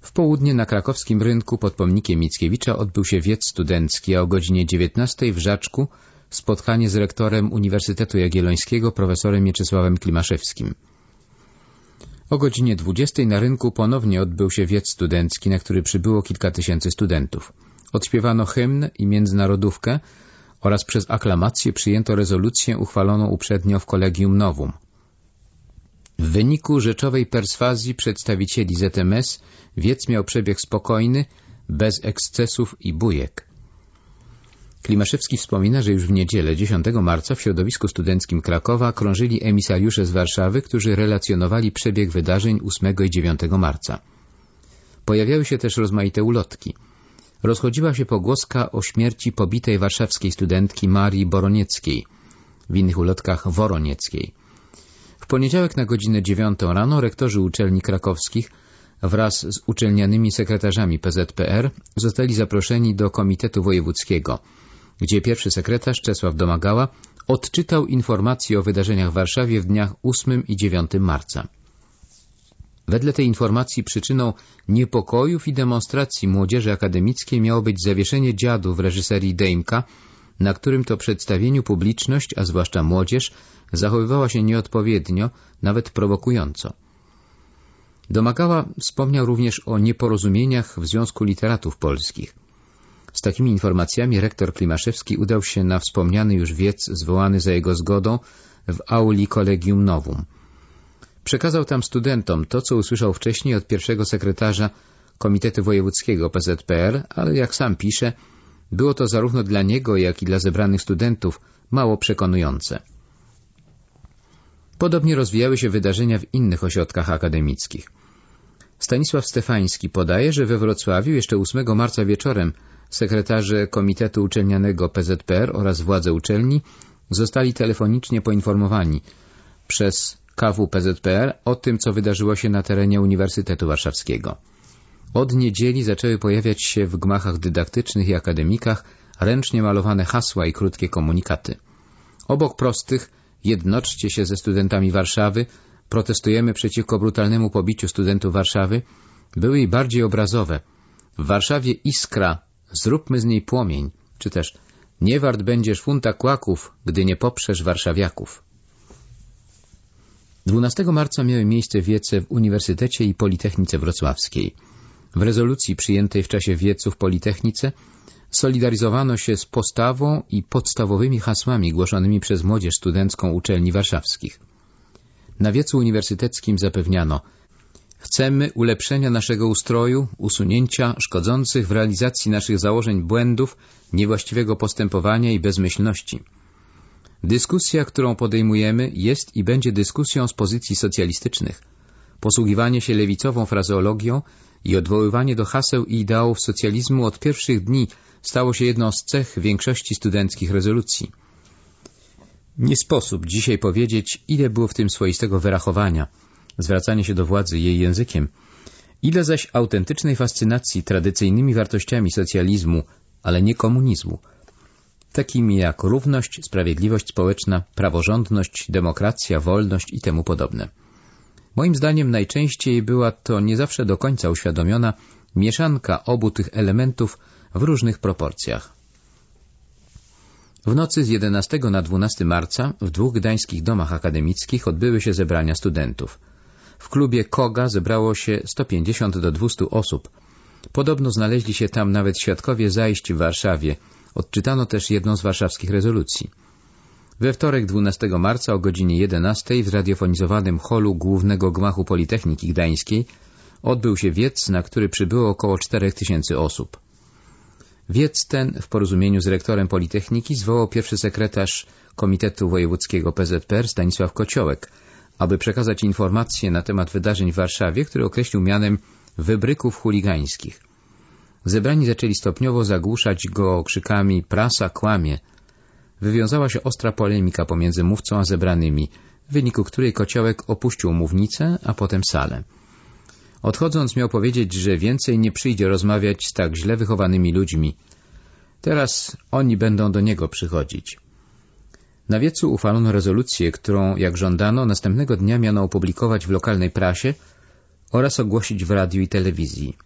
W południe na krakowskim rynku pod pomnikiem Mickiewicza odbył się wiec studencki, a o godzinie 19 w Żaczku spotkanie z rektorem Uniwersytetu Jagiellońskiego profesorem Mieczysławem Klimaszewskim. O godzinie 20 na rynku ponownie odbył się wiec studencki, na który przybyło kilka tysięcy studentów. Odśpiewano hymn i międzynarodówkę oraz przez aklamację przyjęto rezolucję uchwaloną uprzednio w Kolegium Novum. W wyniku rzeczowej perswazji przedstawicieli ZMS wiec miał przebieg spokojny, bez ekscesów i bujek. Klimaszewski wspomina, że już w niedzielę 10 marca w środowisku studenckim Krakowa krążyli emisariusze z Warszawy, którzy relacjonowali przebieg wydarzeń 8 i 9 marca. Pojawiały się też rozmaite ulotki. Rozchodziła się pogłoska o śmierci pobitej warszawskiej studentki Marii Boronieckiej – w innych ulotkach Woronieckiej. W poniedziałek na godzinę dziewiątą rano rektorzy uczelni krakowskich wraz z uczelnianymi sekretarzami PZPR zostali zaproszeni do Komitetu Wojewódzkiego, gdzie pierwszy sekretarz Czesław Domagała odczytał informacje o wydarzeniach w Warszawie w dniach 8 i 9 marca. Wedle tej informacji przyczyną niepokojów i demonstracji młodzieży akademickiej miało być zawieszenie dziadu w reżyserii Dejmka, na którym to przedstawieniu publiczność, a zwłaszcza młodzież, zachowywała się nieodpowiednio, nawet prowokująco. Domagała wspomniał również o nieporozumieniach w Związku Literatów Polskich. Z takimi informacjami rektor Klimaszewski udał się na wspomniany już wiec zwołany za jego zgodą w auli Collegium Novum. Przekazał tam studentom to, co usłyszał wcześniej od pierwszego sekretarza Komitetu Wojewódzkiego PZPR, ale jak sam pisze, było to zarówno dla niego, jak i dla zebranych studentów mało przekonujące. Podobnie rozwijały się wydarzenia w innych ośrodkach akademickich. Stanisław Stefański podaje, że we Wrocławiu jeszcze 8 marca wieczorem sekretarze Komitetu Uczelnianego PZPR oraz władze uczelni zostali telefonicznie poinformowani przez KW PZPR o tym, co wydarzyło się na terenie Uniwersytetu Warszawskiego. Od niedzieli zaczęły pojawiać się w gmachach dydaktycznych i akademikach ręcznie malowane hasła i krótkie komunikaty. Obok prostych jednoczcie się ze studentami Warszawy, protestujemy przeciwko brutalnemu pobiciu studentów Warszawy, były i bardziej obrazowe. W Warszawie iskra, zróbmy z niej płomień, czy też nie wart będziesz funta kłaków, gdy nie poprzesz warszawiaków. 12 marca miały miejsce wiece w Uniwersytecie i Politechnice Wrocławskiej. W rezolucji przyjętej w czasie wiecu w Politechnice solidaryzowano się z postawą i podstawowymi hasłami głoszonymi przez młodzież studencką uczelni warszawskich. Na wiecu uniwersyteckim zapewniano Chcemy ulepszenia naszego ustroju, usunięcia szkodzących w realizacji naszych założeń błędów, niewłaściwego postępowania i bezmyślności. Dyskusja, którą podejmujemy, jest i będzie dyskusją z pozycji socjalistycznych. Posługiwanie się lewicową frazeologią i odwoływanie do haseł i ideałów socjalizmu od pierwszych dni stało się jedną z cech większości studenckich rezolucji. Nie sposób dzisiaj powiedzieć, ile było w tym swoistego wyrachowania, zwracanie się do władzy jej językiem, ile zaś autentycznej fascynacji tradycyjnymi wartościami socjalizmu, ale nie komunizmu, takimi jak równość, sprawiedliwość społeczna, praworządność, demokracja, wolność i temu podobne. Moim zdaniem najczęściej była to nie zawsze do końca uświadomiona mieszanka obu tych elementów w różnych proporcjach. W nocy z 11 na 12 marca w dwóch gdańskich domach akademickich odbyły się zebrania studentów. W klubie Koga zebrało się 150 do 200 osób. Podobno znaleźli się tam nawet świadkowie zajść w Warszawie. Odczytano też jedną z warszawskich rezolucji. We wtorek 12 marca o godzinie 11 w zradiofonizowanym holu Głównego Gmachu Politechniki Gdańskiej odbył się wiec, na który przybyło około 4000 osób. Wiec ten w porozumieniu z rektorem Politechniki zwołał pierwszy sekretarz Komitetu Wojewódzkiego PZPR Stanisław Kociołek, aby przekazać informacje na temat wydarzeń w Warszawie, które określił mianem wybryków chuligańskich. Zebrani zaczęli stopniowo zagłuszać go krzykami prasa kłamie. Wywiązała się ostra polemika pomiędzy mówcą a zebranymi, w wyniku której Kociołek opuścił mównicę, a potem salę. Odchodząc miał powiedzieć, że więcej nie przyjdzie rozmawiać z tak źle wychowanymi ludźmi. Teraz oni będą do niego przychodzić. Na wiecu uchwalono rezolucję, którą, jak żądano, następnego dnia miano opublikować w lokalnej prasie oraz ogłosić w radiu i telewizji.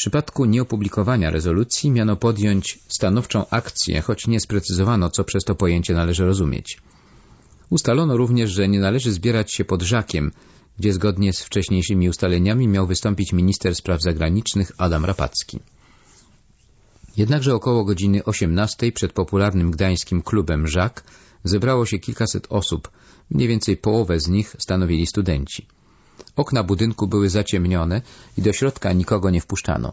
Przypadku nieopublikowania rezolucji miano podjąć stanowczą akcję, choć nie sprecyzowano, co przez to pojęcie należy rozumieć. Ustalono również, że nie należy zbierać się pod żakiem, gdzie zgodnie z wcześniejszymi ustaleniami miał wystąpić minister spraw zagranicznych Adam Rapacki. Jednakże około godziny 18 przed popularnym gdańskim klubem Żak zebrało się kilkaset osób, mniej więcej połowę z nich stanowili studenci. Okna budynku były zaciemnione i do środka nikogo nie wpuszczano.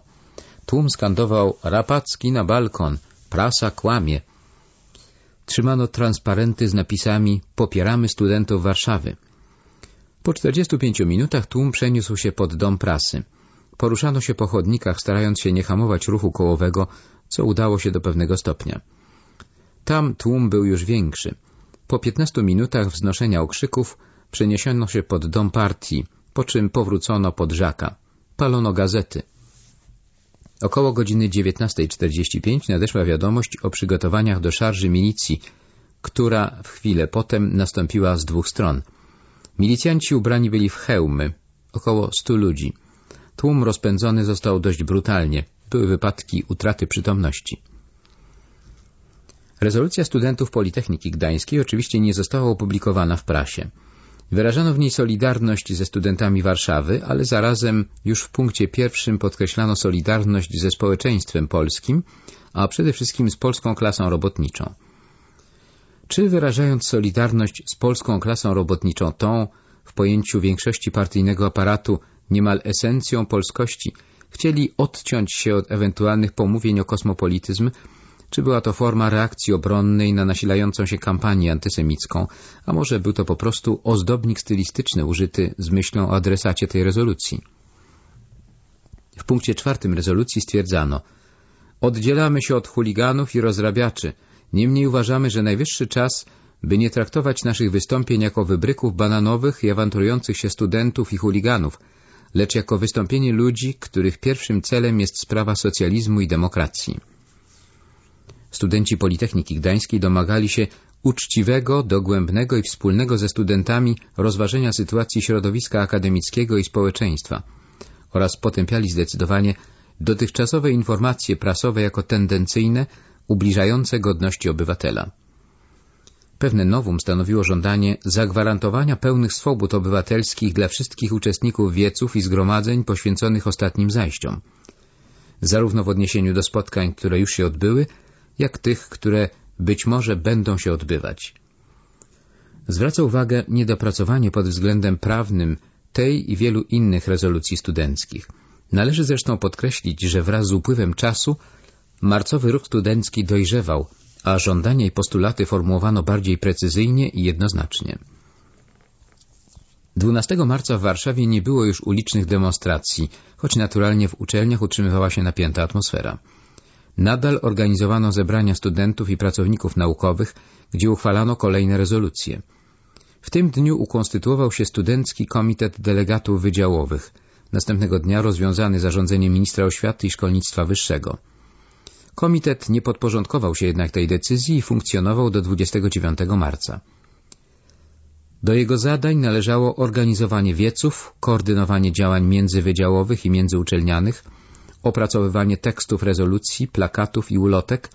Tłum skandował Rapacki na balkon, prasa kłamie. Trzymano transparenty z napisami Popieramy studentów Warszawy. Po 45 minutach tłum przeniósł się pod dom prasy. Poruszano się po chodnikach, starając się nie hamować ruchu kołowego, co udało się do pewnego stopnia. Tam tłum był już większy. Po 15 minutach wznoszenia okrzyków przeniesiono się pod dom partii, po czym powrócono pod Żaka. Palono gazety. Około godziny 19.45 nadeszła wiadomość o przygotowaniach do szarży milicji, która w chwilę potem nastąpiła z dwóch stron. Milicjanci ubrani byli w hełmy, około stu ludzi. Tłum rozpędzony został dość brutalnie. Były wypadki utraty przytomności. Rezolucja studentów Politechniki Gdańskiej oczywiście nie została opublikowana w prasie. Wyrażano w niej solidarność ze studentami Warszawy, ale zarazem już w punkcie pierwszym podkreślano solidarność ze społeczeństwem polskim, a przede wszystkim z polską klasą robotniczą. Czy wyrażając solidarność z polską klasą robotniczą tą, w pojęciu większości partyjnego aparatu, niemal esencją polskości, chcieli odciąć się od ewentualnych pomówień o kosmopolityzm, czy była to forma reakcji obronnej na nasilającą się kampanię antysemicką, a może był to po prostu ozdobnik stylistyczny użyty z myślą o adresacie tej rezolucji. W punkcie czwartym rezolucji stwierdzano Oddzielamy się od chuliganów i rozrabiaczy, niemniej uważamy, że najwyższy czas, by nie traktować naszych wystąpień jako wybryków bananowych i awanturujących się studentów i chuliganów, lecz jako wystąpienie ludzi, których pierwszym celem jest sprawa socjalizmu i demokracji. Studenci Politechniki Gdańskiej domagali się uczciwego, dogłębnego i wspólnego ze studentami rozważenia sytuacji środowiska akademickiego i społeczeństwa oraz potępiali zdecydowanie dotychczasowe informacje prasowe jako tendencyjne, ubliżające godności obywatela. Pewne nowum stanowiło żądanie zagwarantowania pełnych swobód obywatelskich dla wszystkich uczestników wieców i zgromadzeń poświęconych ostatnim zajściom. Zarówno w odniesieniu do spotkań, które już się odbyły, jak tych, które być może będą się odbywać. Zwraca uwagę niedopracowanie pod względem prawnym tej i wielu innych rezolucji studenckich. Należy zresztą podkreślić, że wraz z upływem czasu marcowy ruch studencki dojrzewał, a żądania i postulaty formułowano bardziej precyzyjnie i jednoznacznie. 12 marca w Warszawie nie było już ulicznych demonstracji, choć naturalnie w uczelniach utrzymywała się napięta atmosfera. Nadal organizowano zebrania studentów i pracowników naukowych, gdzie uchwalano kolejne rezolucje. W tym dniu ukonstytuował się Studencki Komitet Delegatów Wydziałowych, następnego dnia rozwiązany zarządzeniem ministra oświaty i szkolnictwa wyższego. Komitet nie podporządkował się jednak tej decyzji i funkcjonował do 29 marca. Do jego zadań należało organizowanie wieców, koordynowanie działań międzywydziałowych i międzyuczelnianych, opracowywanie tekstów rezolucji, plakatów i ulotek,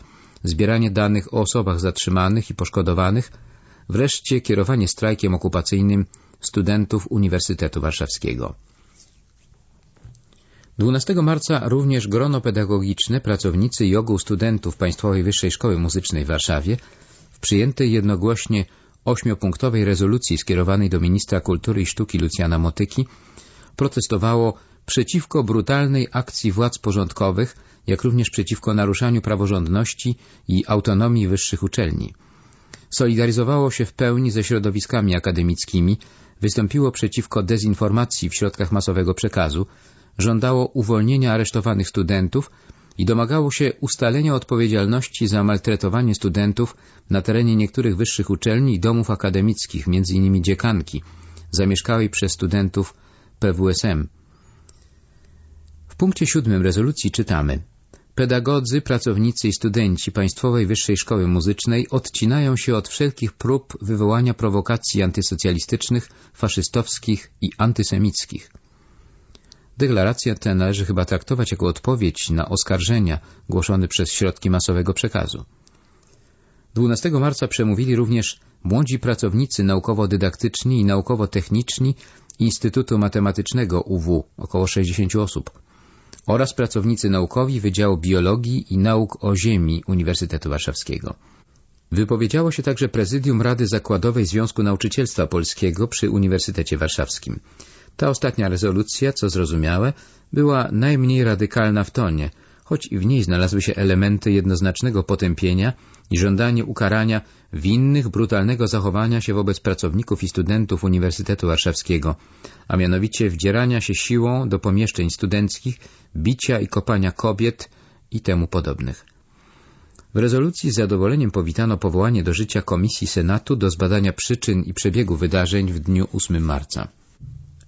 zbieranie danych o osobach zatrzymanych i poszkodowanych, wreszcie kierowanie strajkiem okupacyjnym studentów Uniwersytetu Warszawskiego. 12 marca również grono pedagogiczne, pracownicy i ogół studentów Państwowej Wyższej Szkoły Muzycznej w Warszawie w przyjętej jednogłośnie ośmiopunktowej rezolucji skierowanej do ministra kultury i sztuki Lucjana Motyki protestowało przeciwko brutalnej akcji władz porządkowych, jak również przeciwko naruszaniu praworządności i autonomii wyższych uczelni. Solidaryzowało się w pełni ze środowiskami akademickimi, wystąpiło przeciwko dezinformacji w środkach masowego przekazu, żądało uwolnienia aresztowanych studentów i domagało się ustalenia odpowiedzialności za maltretowanie studentów na terenie niektórych wyższych uczelni i domów akademickich, m.in. dziekanki, zamieszkałej przez studentów PWSM punkcie siódmym rezolucji czytamy Pedagodzy, pracownicy i studenci Państwowej Wyższej Szkoły Muzycznej odcinają się od wszelkich prób wywołania prowokacji antysocjalistycznych, faszystowskich i antysemickich. Deklarację tę należy chyba traktować jako odpowiedź na oskarżenia głoszone przez środki masowego przekazu. 12 marca przemówili również młodzi pracownicy naukowo-dydaktyczni i naukowo-techniczni Instytutu Matematycznego UW, około 60 osób oraz pracownicy naukowi Wydziału Biologii i Nauk o Ziemi Uniwersytetu Warszawskiego. Wypowiedziało się także Prezydium Rady Zakładowej Związku Nauczycielstwa Polskiego przy Uniwersytecie Warszawskim. Ta ostatnia rezolucja, co zrozumiałe, była najmniej radykalna w tonie, choć i w niej znalazły się elementy jednoznacznego potępienia i żądanie ukarania winnych brutalnego zachowania się wobec pracowników i studentów Uniwersytetu Warszawskiego, a mianowicie wdzierania się siłą do pomieszczeń studenckich, bicia i kopania kobiet i temu podobnych. W rezolucji z zadowoleniem powitano powołanie do życia Komisji Senatu do zbadania przyczyn i przebiegu wydarzeń w dniu 8 marca.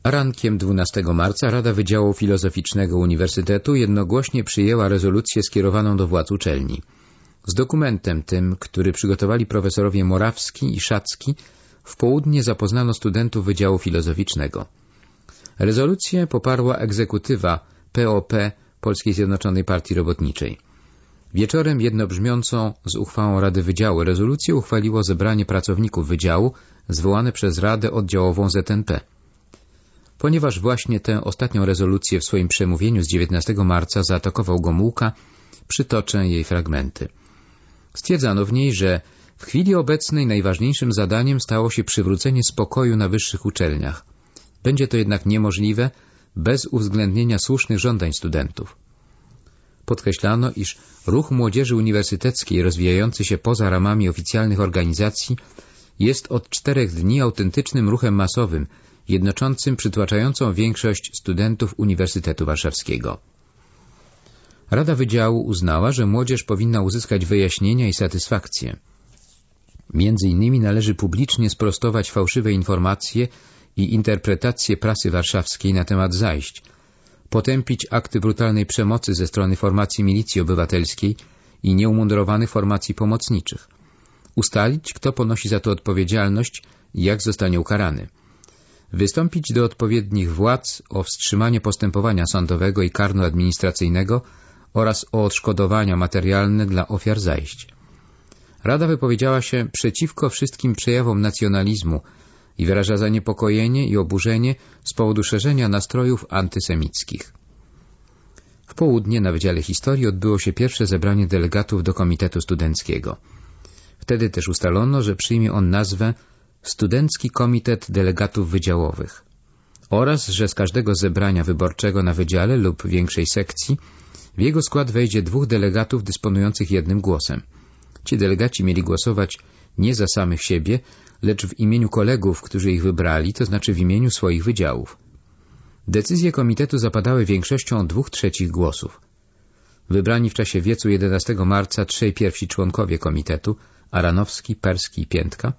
Rankiem 12 marca Rada Wydziału Filozoficznego Uniwersytetu jednogłośnie przyjęła rezolucję skierowaną do władz uczelni. Z dokumentem tym, który przygotowali profesorowie Morawski i Szacki, w południe zapoznano studentów Wydziału Filozoficznego. Rezolucję poparła egzekutywa POP Polskiej Zjednoczonej Partii Robotniczej. Wieczorem jednobrzmiącą z uchwałą Rady Wydziału rezolucję uchwaliło zebranie pracowników Wydziału zwołane przez Radę Oddziałową ZNP. Ponieważ właśnie tę ostatnią rezolucję w swoim przemówieniu z 19 marca zaatakował Gomułka, przytoczę jej fragmenty. Stwierdzano w niej, że w chwili obecnej najważniejszym zadaniem stało się przywrócenie spokoju na wyższych uczelniach. Będzie to jednak niemożliwe bez uwzględnienia słusznych żądań studentów. Podkreślano, iż ruch młodzieży uniwersyteckiej rozwijający się poza ramami oficjalnych organizacji jest od czterech dni autentycznym ruchem masowym, jednoczącym przytłaczającą większość studentów Uniwersytetu Warszawskiego. Rada Wydziału uznała, że młodzież powinna uzyskać wyjaśnienia i satysfakcję. Między innymi należy publicznie sprostować fałszywe informacje i interpretacje prasy warszawskiej na temat zajść, potępić akty brutalnej przemocy ze strony formacji milicji obywatelskiej i nieumundurowanych formacji pomocniczych, ustalić, kto ponosi za to odpowiedzialność i jak zostanie ukarany, wystąpić do odpowiednich władz o wstrzymanie postępowania sądowego i karno-administracyjnego oraz o odszkodowania materialne dla ofiar zajść. Rada wypowiedziała się przeciwko wszystkim przejawom nacjonalizmu i wyraża zaniepokojenie i oburzenie z powodu szerzenia nastrojów antysemickich. W południe na Wydziale Historii odbyło się pierwsze zebranie delegatów do Komitetu Studenckiego. Wtedy też ustalono, że przyjmie on nazwę Studencki Komitet Delegatów Wydziałowych oraz, że z każdego zebrania wyborczego na wydziale lub większej sekcji w jego skład wejdzie dwóch delegatów dysponujących jednym głosem. Ci delegaci mieli głosować nie za samych siebie, lecz w imieniu kolegów, którzy ich wybrali, to znaczy w imieniu swoich wydziałów. Decyzje komitetu zapadały większością dwóch trzecich głosów. Wybrani w czasie wiecu 11 marca trzej pierwsi członkowie komitetu, Aranowski, Perski i Piętka,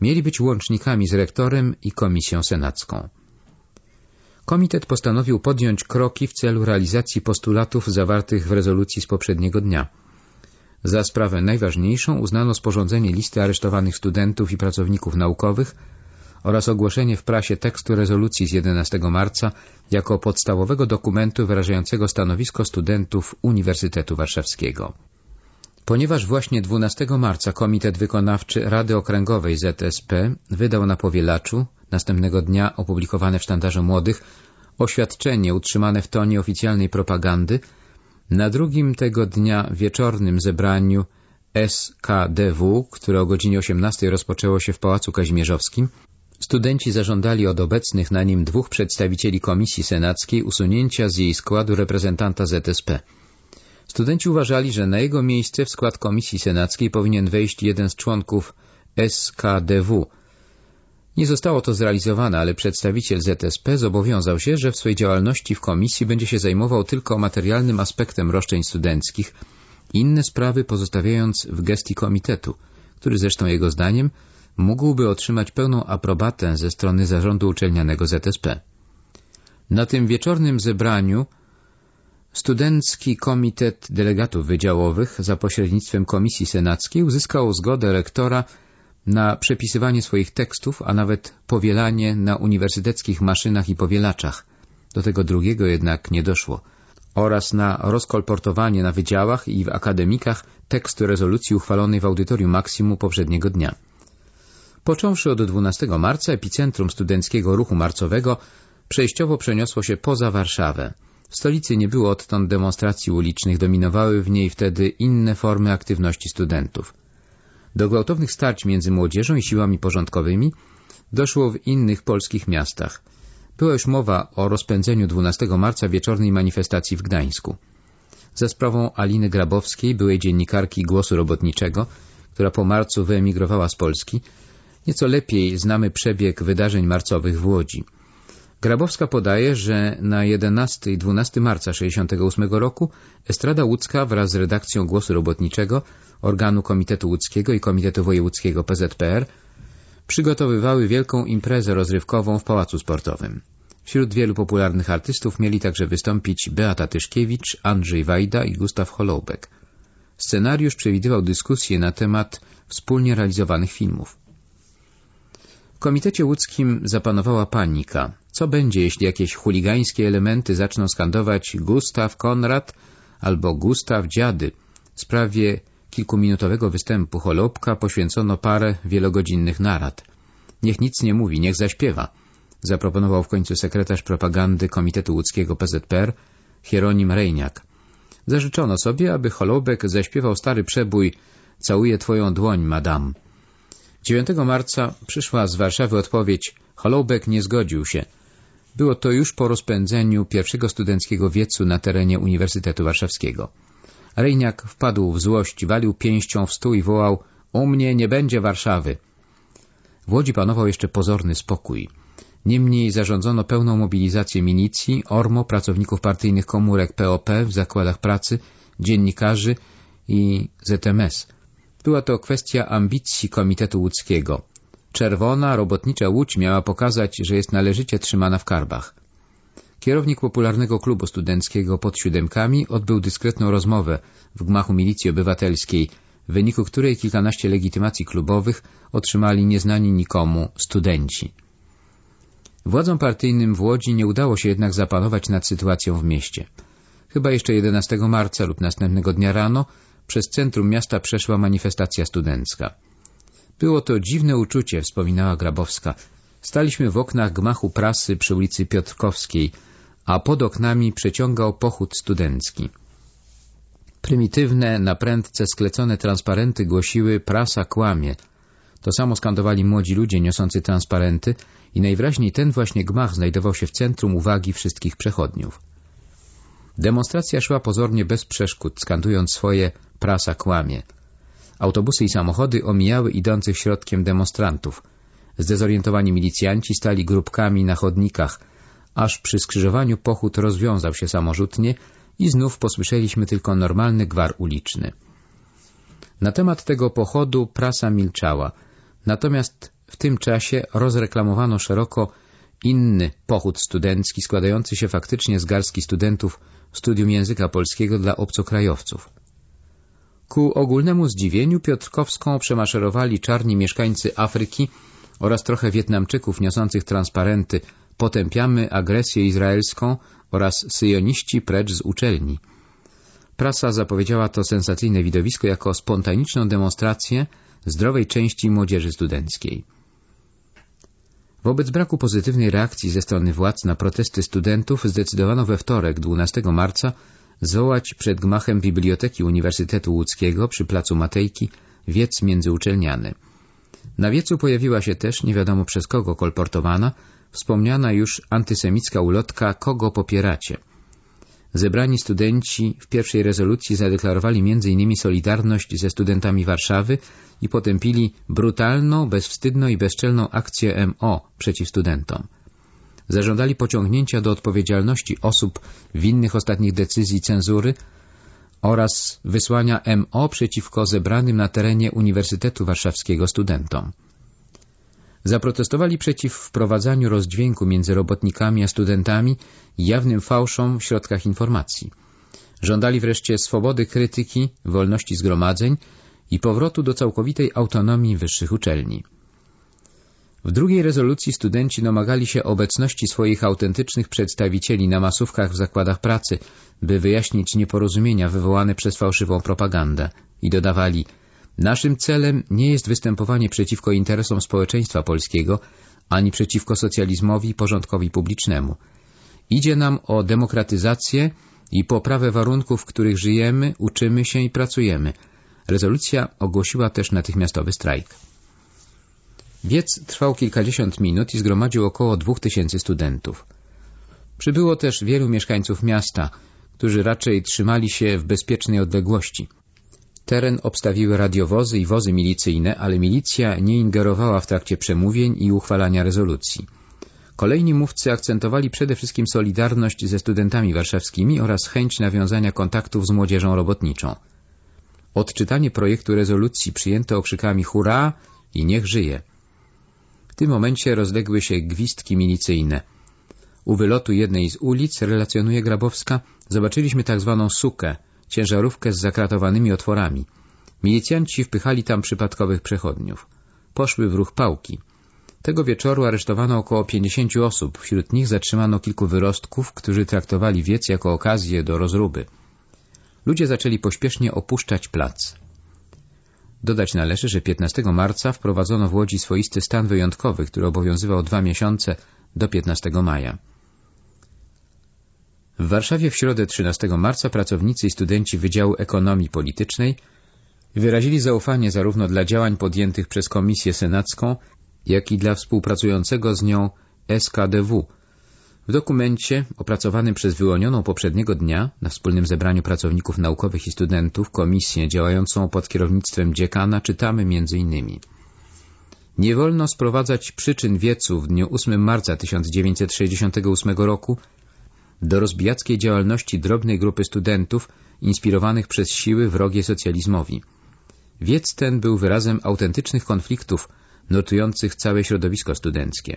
mieli być łącznikami z rektorem i komisją senacką. Komitet postanowił podjąć kroki w celu realizacji postulatów zawartych w rezolucji z poprzedniego dnia – za sprawę najważniejszą uznano sporządzenie listy aresztowanych studentów i pracowników naukowych oraz ogłoszenie w prasie tekstu rezolucji z 11 marca jako podstawowego dokumentu wyrażającego stanowisko studentów Uniwersytetu Warszawskiego. Ponieważ właśnie 12 marca Komitet Wykonawczy Rady Okręgowej ZSP wydał na powielaczu, następnego dnia opublikowane w Sztandarzu Młodych, oświadczenie utrzymane w tonie oficjalnej propagandy, na drugim tego dnia wieczornym zebraniu SKDW, które o godzinie 18 rozpoczęło się w Pałacu Kazimierzowskim, studenci zażądali od obecnych na nim dwóch przedstawicieli Komisji Senackiej usunięcia z jej składu reprezentanta ZSP. Studenci uważali, że na jego miejsce w skład Komisji Senackiej powinien wejść jeden z członków SKDW, nie zostało to zrealizowane, ale przedstawiciel ZSP zobowiązał się, że w swojej działalności w komisji będzie się zajmował tylko materialnym aspektem roszczeń studenckich, inne sprawy pozostawiając w gestii komitetu, który zresztą jego zdaniem mógłby otrzymać pełną aprobatę ze strony zarządu uczelnianego ZSP. Na tym wieczornym zebraniu Studencki Komitet Delegatów Wydziałowych za pośrednictwem Komisji Senackiej uzyskał zgodę rektora na przepisywanie swoich tekstów, a nawet powielanie na uniwersyteckich maszynach i powielaczach. Do tego drugiego jednak nie doszło. Oraz na rozkolportowanie na wydziałach i w akademikach tekstu rezolucji uchwalonej w audytorium Maksimu poprzedniego dnia. Począwszy od 12 marca epicentrum studenckiego ruchu marcowego przejściowo przeniosło się poza Warszawę. W stolicy nie było odtąd demonstracji ulicznych, dominowały w niej wtedy inne formy aktywności studentów. Do gwałtownych starć między młodzieżą i siłami porządkowymi doszło w innych polskich miastach. Była już mowa o rozpędzeniu 12 marca wieczornej manifestacji w Gdańsku. Za sprawą Aliny Grabowskiej, byłej dziennikarki Głosu Robotniczego, która po marcu wyemigrowała z Polski, nieco lepiej znamy przebieg wydarzeń marcowych w Łodzi. Grabowska podaje, że na 11 i 12 marca 1968 roku Estrada Łódzka wraz z redakcją Głosu Robotniczego, organu Komitetu Łódzkiego i Komitetu Wojewódzkiego PZPR przygotowywały wielką imprezę rozrywkową w Pałacu Sportowym. Wśród wielu popularnych artystów mieli także wystąpić Beata Tyszkiewicz, Andrzej Wajda i Gustaw Holoubek. Scenariusz przewidywał dyskusje na temat wspólnie realizowanych filmów. W Komitecie Łódzkim zapanowała panika. Co będzie, jeśli jakieś chuligańskie elementy zaczną skandować Gustaw Konrad albo Gustaw Dziady? W sprawie kilkuminutowego występu Holubka poświęcono parę wielogodzinnych narad. Niech nic nie mówi, niech zaśpiewa, zaproponował w końcu sekretarz propagandy Komitetu Łódzkiego PZPR Hieronim Rejniak. Zażyczono sobie, aby Holubek zaśpiewał stary przebój Całuję twoją dłoń, madam. 9 marca przyszła z Warszawy odpowiedź Holubek nie zgodził się. Było to już po rozpędzeniu pierwszego studenckiego wiecu na terenie Uniwersytetu Warszawskiego. Rejniak wpadł w złość, walił pięścią w stół i wołał — U mnie nie będzie Warszawy. W Łodzi panował jeszcze pozorny spokój. Niemniej zarządzono pełną mobilizację milicji, ORMO, pracowników partyjnych komórek POP w zakładach pracy, dziennikarzy i ZMS. Była to kwestia ambicji Komitetu Łódzkiego. Czerwona, robotnicza Łódź miała pokazać, że jest należycie trzymana w karbach. Kierownik popularnego klubu studenckiego pod siódemkami odbył dyskretną rozmowę w gmachu milicji obywatelskiej, w wyniku której kilkanaście legitymacji klubowych otrzymali nieznani nikomu studenci. Władzom partyjnym w Łodzi nie udało się jednak zapanować nad sytuacją w mieście. Chyba jeszcze 11 marca lub następnego dnia rano przez centrum miasta przeszła manifestacja studencka. Było to dziwne uczucie, wspominała Grabowska. Staliśmy w oknach gmachu prasy przy ulicy Piotrkowskiej, a pod oknami przeciągał pochód studencki. Prymitywne, naprędce sklecone transparenty głosiły prasa kłamie. To samo skandowali młodzi ludzie niosący transparenty i najwyraźniej ten właśnie gmach znajdował się w centrum uwagi wszystkich przechodniów. Demonstracja szła pozornie bez przeszkód, skandując swoje prasa kłamie. Autobusy i samochody omijały idących środkiem demonstrantów. Zdezorientowani milicjanci stali grupkami na chodnikach, aż przy skrzyżowaniu pochód rozwiązał się samorzutnie i znów posłyszeliśmy tylko normalny gwar uliczny. Na temat tego pochodu prasa milczała, natomiast w tym czasie rozreklamowano szeroko inny pochód studencki składający się faktycznie z garstki studentów studium języka polskiego dla obcokrajowców. Ku ogólnemu zdziwieniu Piotrkowską przemaszerowali czarni mieszkańcy Afryki oraz trochę Wietnamczyków niosących transparenty potępiamy agresję izraelską oraz syjoniści precz z uczelni. Prasa zapowiedziała to sensacyjne widowisko jako spontaniczną demonstrację zdrowej części młodzieży studenckiej. Wobec braku pozytywnej reakcji ze strony władz na protesty studentów zdecydowano we wtorek, 12 marca, zwołać przed gmachem Biblioteki Uniwersytetu Łódzkiego przy placu Matejki wiec międzyuczelniany. Na wiecu pojawiła się też, nie wiadomo przez kogo kolportowana, wspomniana już antysemicka ulotka Kogo popieracie? Zebrani studenci w pierwszej rezolucji zadeklarowali m.in. solidarność ze studentami Warszawy i potępili brutalną, bezwstydną i bezczelną akcję MO przeciw studentom. Zażądali pociągnięcia do odpowiedzialności osób winnych ostatnich decyzji cenzury oraz wysłania MO przeciwko zebranym na terenie Uniwersytetu Warszawskiego studentom. Zaprotestowali przeciw wprowadzaniu rozdźwięku między robotnikami a studentami i jawnym fałszom w środkach informacji. Żądali wreszcie swobody krytyki, wolności zgromadzeń i powrotu do całkowitej autonomii wyższych uczelni. W drugiej rezolucji studenci domagali się obecności swoich autentycznych przedstawicieli na masówkach w zakładach pracy, by wyjaśnić nieporozumienia wywołane przez fałszywą propagandę i dodawali Naszym celem nie jest występowanie przeciwko interesom społeczeństwa polskiego, ani przeciwko socjalizmowi i porządkowi publicznemu. Idzie nam o demokratyzację i poprawę warunków, w których żyjemy, uczymy się i pracujemy. Rezolucja ogłosiła też natychmiastowy strajk. Wiec trwał kilkadziesiąt minut i zgromadził około dwóch tysięcy studentów. Przybyło też wielu mieszkańców miasta, którzy raczej trzymali się w bezpiecznej odległości. Teren obstawiły radiowozy i wozy milicyjne, ale milicja nie ingerowała w trakcie przemówień i uchwalania rezolucji. Kolejni mówcy akcentowali przede wszystkim solidarność ze studentami warszawskimi oraz chęć nawiązania kontaktów z młodzieżą robotniczą. Odczytanie projektu rezolucji przyjęto okrzykami hurra i niech żyje. Tym momencie rozległy się gwizdki milicyjne. U wylotu jednej z ulic, relacjonuje Grabowska, zobaczyliśmy tak zwaną sukę, ciężarówkę z zakratowanymi otworami. Milicjanci wpychali tam przypadkowych przechodniów. Poszły w ruch pałki. Tego wieczoru aresztowano około 50 osób. Wśród nich zatrzymano kilku wyrostków, którzy traktowali wiec jako okazję do rozruby. Ludzie zaczęli pośpiesznie opuszczać plac. Dodać należy, że 15 marca wprowadzono w Łodzi swoisty stan wyjątkowy, który obowiązywał dwa miesiące do 15 maja. W Warszawie w środę 13 marca pracownicy i studenci Wydziału Ekonomii Politycznej wyrazili zaufanie zarówno dla działań podjętych przez Komisję Senacką, jak i dla współpracującego z nią SKDW. W dokumencie opracowanym przez wyłonioną poprzedniego dnia na wspólnym zebraniu pracowników naukowych i studentów komisję działającą pod kierownictwem dziekana czytamy m.in. Nie wolno sprowadzać przyczyn wiecu w dniu 8 marca 1968 roku do rozbijackiej działalności drobnej grupy studentów inspirowanych przez siły wrogie socjalizmowi. Wiec ten był wyrazem autentycznych konfliktów notujących całe środowisko studenckie.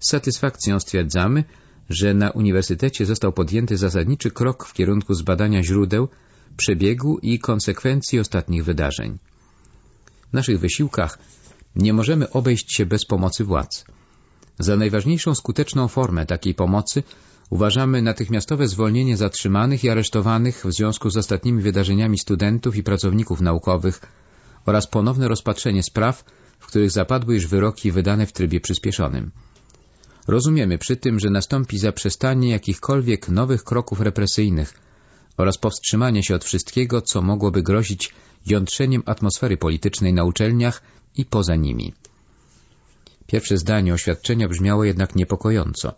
Z satysfakcją stwierdzamy, że na uniwersytecie został podjęty zasadniczy krok w kierunku zbadania źródeł, przebiegu i konsekwencji ostatnich wydarzeń. W naszych wysiłkach nie możemy obejść się bez pomocy władz. Za najważniejszą skuteczną formę takiej pomocy uważamy natychmiastowe zwolnienie zatrzymanych i aresztowanych w związku z ostatnimi wydarzeniami studentów i pracowników naukowych oraz ponowne rozpatrzenie spraw, w których zapadły już wyroki wydane w trybie przyspieszonym. Rozumiemy przy tym, że nastąpi zaprzestanie jakichkolwiek nowych kroków represyjnych oraz powstrzymanie się od wszystkiego, co mogłoby grozić jątrzeniem atmosfery politycznej na uczelniach i poza nimi. Pierwsze zdanie oświadczenia brzmiało jednak niepokojąco.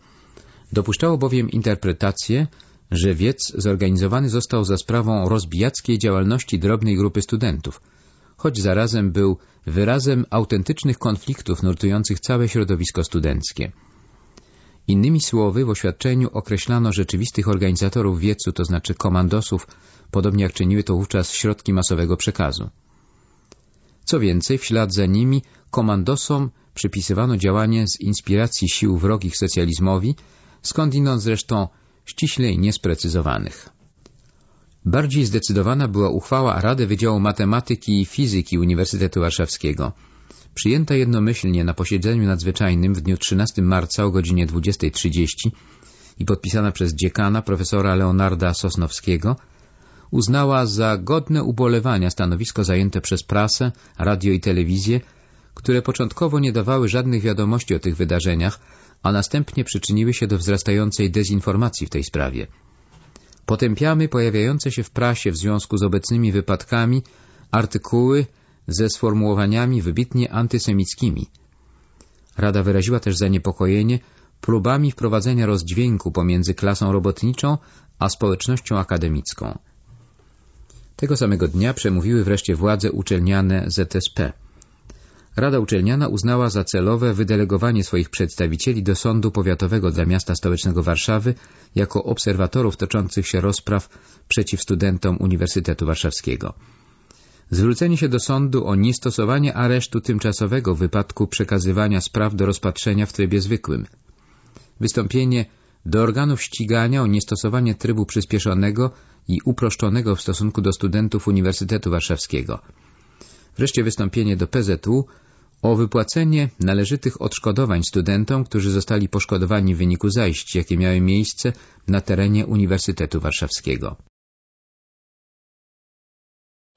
Dopuszczało bowiem interpretację, że wiec zorganizowany został za sprawą rozbijackiej działalności drobnej grupy studentów, choć zarazem był wyrazem autentycznych konfliktów nurtujących całe środowisko studenckie. Innymi słowy, w oświadczeniu określano rzeczywistych organizatorów wiecu, to znaczy komandosów, podobnie jak czyniły to wówczas środki masowego przekazu. Co więcej, w ślad za nimi komandosom przypisywano działanie z inspiracji sił wrogich socjalizmowi, skądinąd zresztą ściślej niesprecyzowanych. Bardziej zdecydowana była uchwała Rady Wydziału Matematyki i Fizyki Uniwersytetu Warszawskiego, przyjęta jednomyślnie na posiedzeniu nadzwyczajnym w dniu 13 marca o godzinie 20.30 i podpisana przez dziekana profesora Leonarda Sosnowskiego, uznała za godne ubolewania stanowisko zajęte przez prasę, radio i telewizję, które początkowo nie dawały żadnych wiadomości o tych wydarzeniach, a następnie przyczyniły się do wzrastającej dezinformacji w tej sprawie. Potępiamy pojawiające się w prasie w związku z obecnymi wypadkami artykuły ze sformułowaniami wybitnie antysemickimi. Rada wyraziła też zaniepokojenie próbami wprowadzenia rozdźwięku pomiędzy klasą robotniczą a społecznością akademicką. Tego samego dnia przemówiły wreszcie władze uczelniane ZSP. Rada Uczelniana uznała za celowe wydelegowanie swoich przedstawicieli do Sądu Powiatowego dla Miasta Stołecznego Warszawy jako obserwatorów toczących się rozpraw przeciw studentom Uniwersytetu Warszawskiego. Zwrócenie się do sądu o niestosowanie aresztu tymczasowego w wypadku przekazywania spraw do rozpatrzenia w trybie zwykłym. Wystąpienie do organów ścigania o niestosowanie trybu przyspieszonego i uproszczonego w stosunku do studentów Uniwersytetu Warszawskiego. Wreszcie wystąpienie do PZU o wypłacenie należytych odszkodowań studentom, którzy zostali poszkodowani w wyniku zajść, jakie miały miejsce na terenie Uniwersytetu Warszawskiego.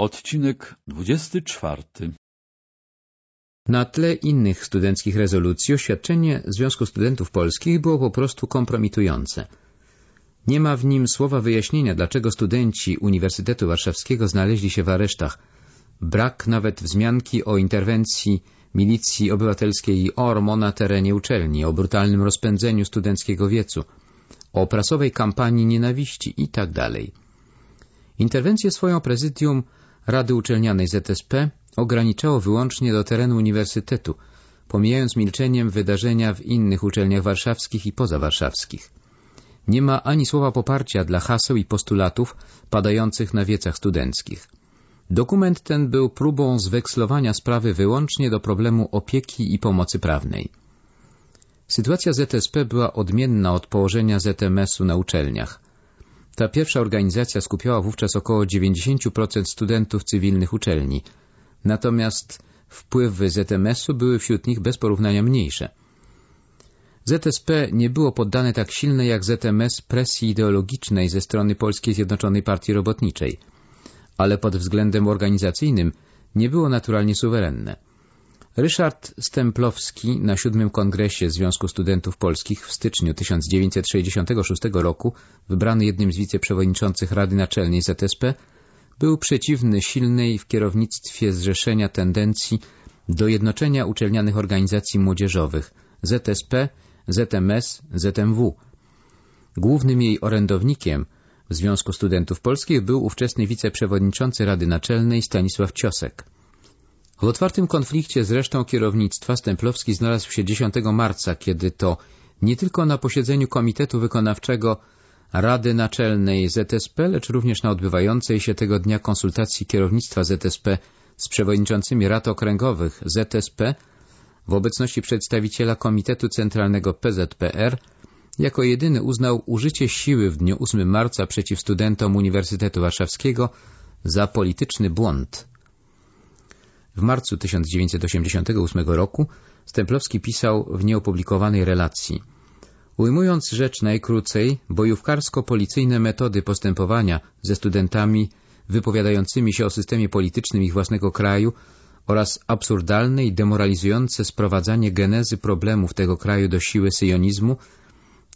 Odcinek 24 Na tle innych studenckich rezolucji oświadczenie Związku Studentów Polskich było po prostu kompromitujące. Nie ma w nim słowa wyjaśnienia, dlaczego studenci Uniwersytetu Warszawskiego znaleźli się w aresztach. Brak nawet wzmianki o interwencji milicji obywatelskiej ORMO na terenie uczelni, o brutalnym rozpędzeniu studenckiego wiecu, o prasowej kampanii nienawiści itd. Tak Interwencję swoją prezydium Rady Uczelnianej ZSP ograniczało wyłącznie do terenu uniwersytetu, pomijając milczeniem wydarzenia w innych uczelniach warszawskich i pozawarszawskich. Nie ma ani słowa poparcia dla haseł i postulatów padających na wiecach studenckich. Dokument ten był próbą zwekslowania sprawy wyłącznie do problemu opieki i pomocy prawnej. Sytuacja ZSP była odmienna od położenia ZMS-u na uczelniach. Ta pierwsza organizacja skupiała wówczas około 90% studentów cywilnych uczelni, natomiast wpływy ZMS-u były wśród nich bez porównania mniejsze. ZSP nie było poddane tak silnej jak ZMS presji ideologicznej ze strony Polskiej Zjednoczonej Partii Robotniczej, ale pod względem organizacyjnym nie było naturalnie suwerenne. Ryszard Stemplowski na siódmym kongresie Związku Studentów Polskich w styczniu 1966 roku, wybrany jednym z wiceprzewodniczących Rady Naczelnej ZSP, był przeciwny silnej w kierownictwie zrzeszenia tendencji do jednoczenia uczelnianych organizacji młodzieżowych ZSP, ZMS, ZMW. Głównym jej orędownikiem w Związku Studentów Polskich był ówczesny wiceprzewodniczący Rady Naczelnej Stanisław Ciosek. W otwartym konflikcie z resztą kierownictwa Stemplowski znalazł się 10 marca, kiedy to nie tylko na posiedzeniu Komitetu Wykonawczego Rady Naczelnej ZSP, lecz również na odbywającej się tego dnia konsultacji kierownictwa ZSP z przewodniczącymi rad okręgowych ZSP w obecności przedstawiciela Komitetu Centralnego PZPR jako jedyny uznał użycie siły w dniu 8 marca przeciw studentom Uniwersytetu Warszawskiego za polityczny błąd. W marcu 1988 roku Stemplowski pisał w nieopublikowanej relacji Ujmując rzecz najkrócej, bojówkarsko-policyjne metody postępowania ze studentami wypowiadającymi się o systemie politycznym ich własnego kraju oraz absurdalne i demoralizujące sprowadzanie genezy problemów tego kraju do siły syjonizmu,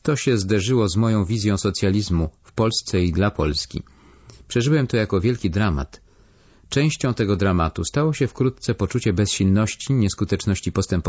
to się zderzyło z moją wizją socjalizmu w Polsce i dla Polski. Przeżyłem to jako wielki dramat. Częścią tego dramatu stało się wkrótce poczucie bezsilności, nieskuteczności postępowania,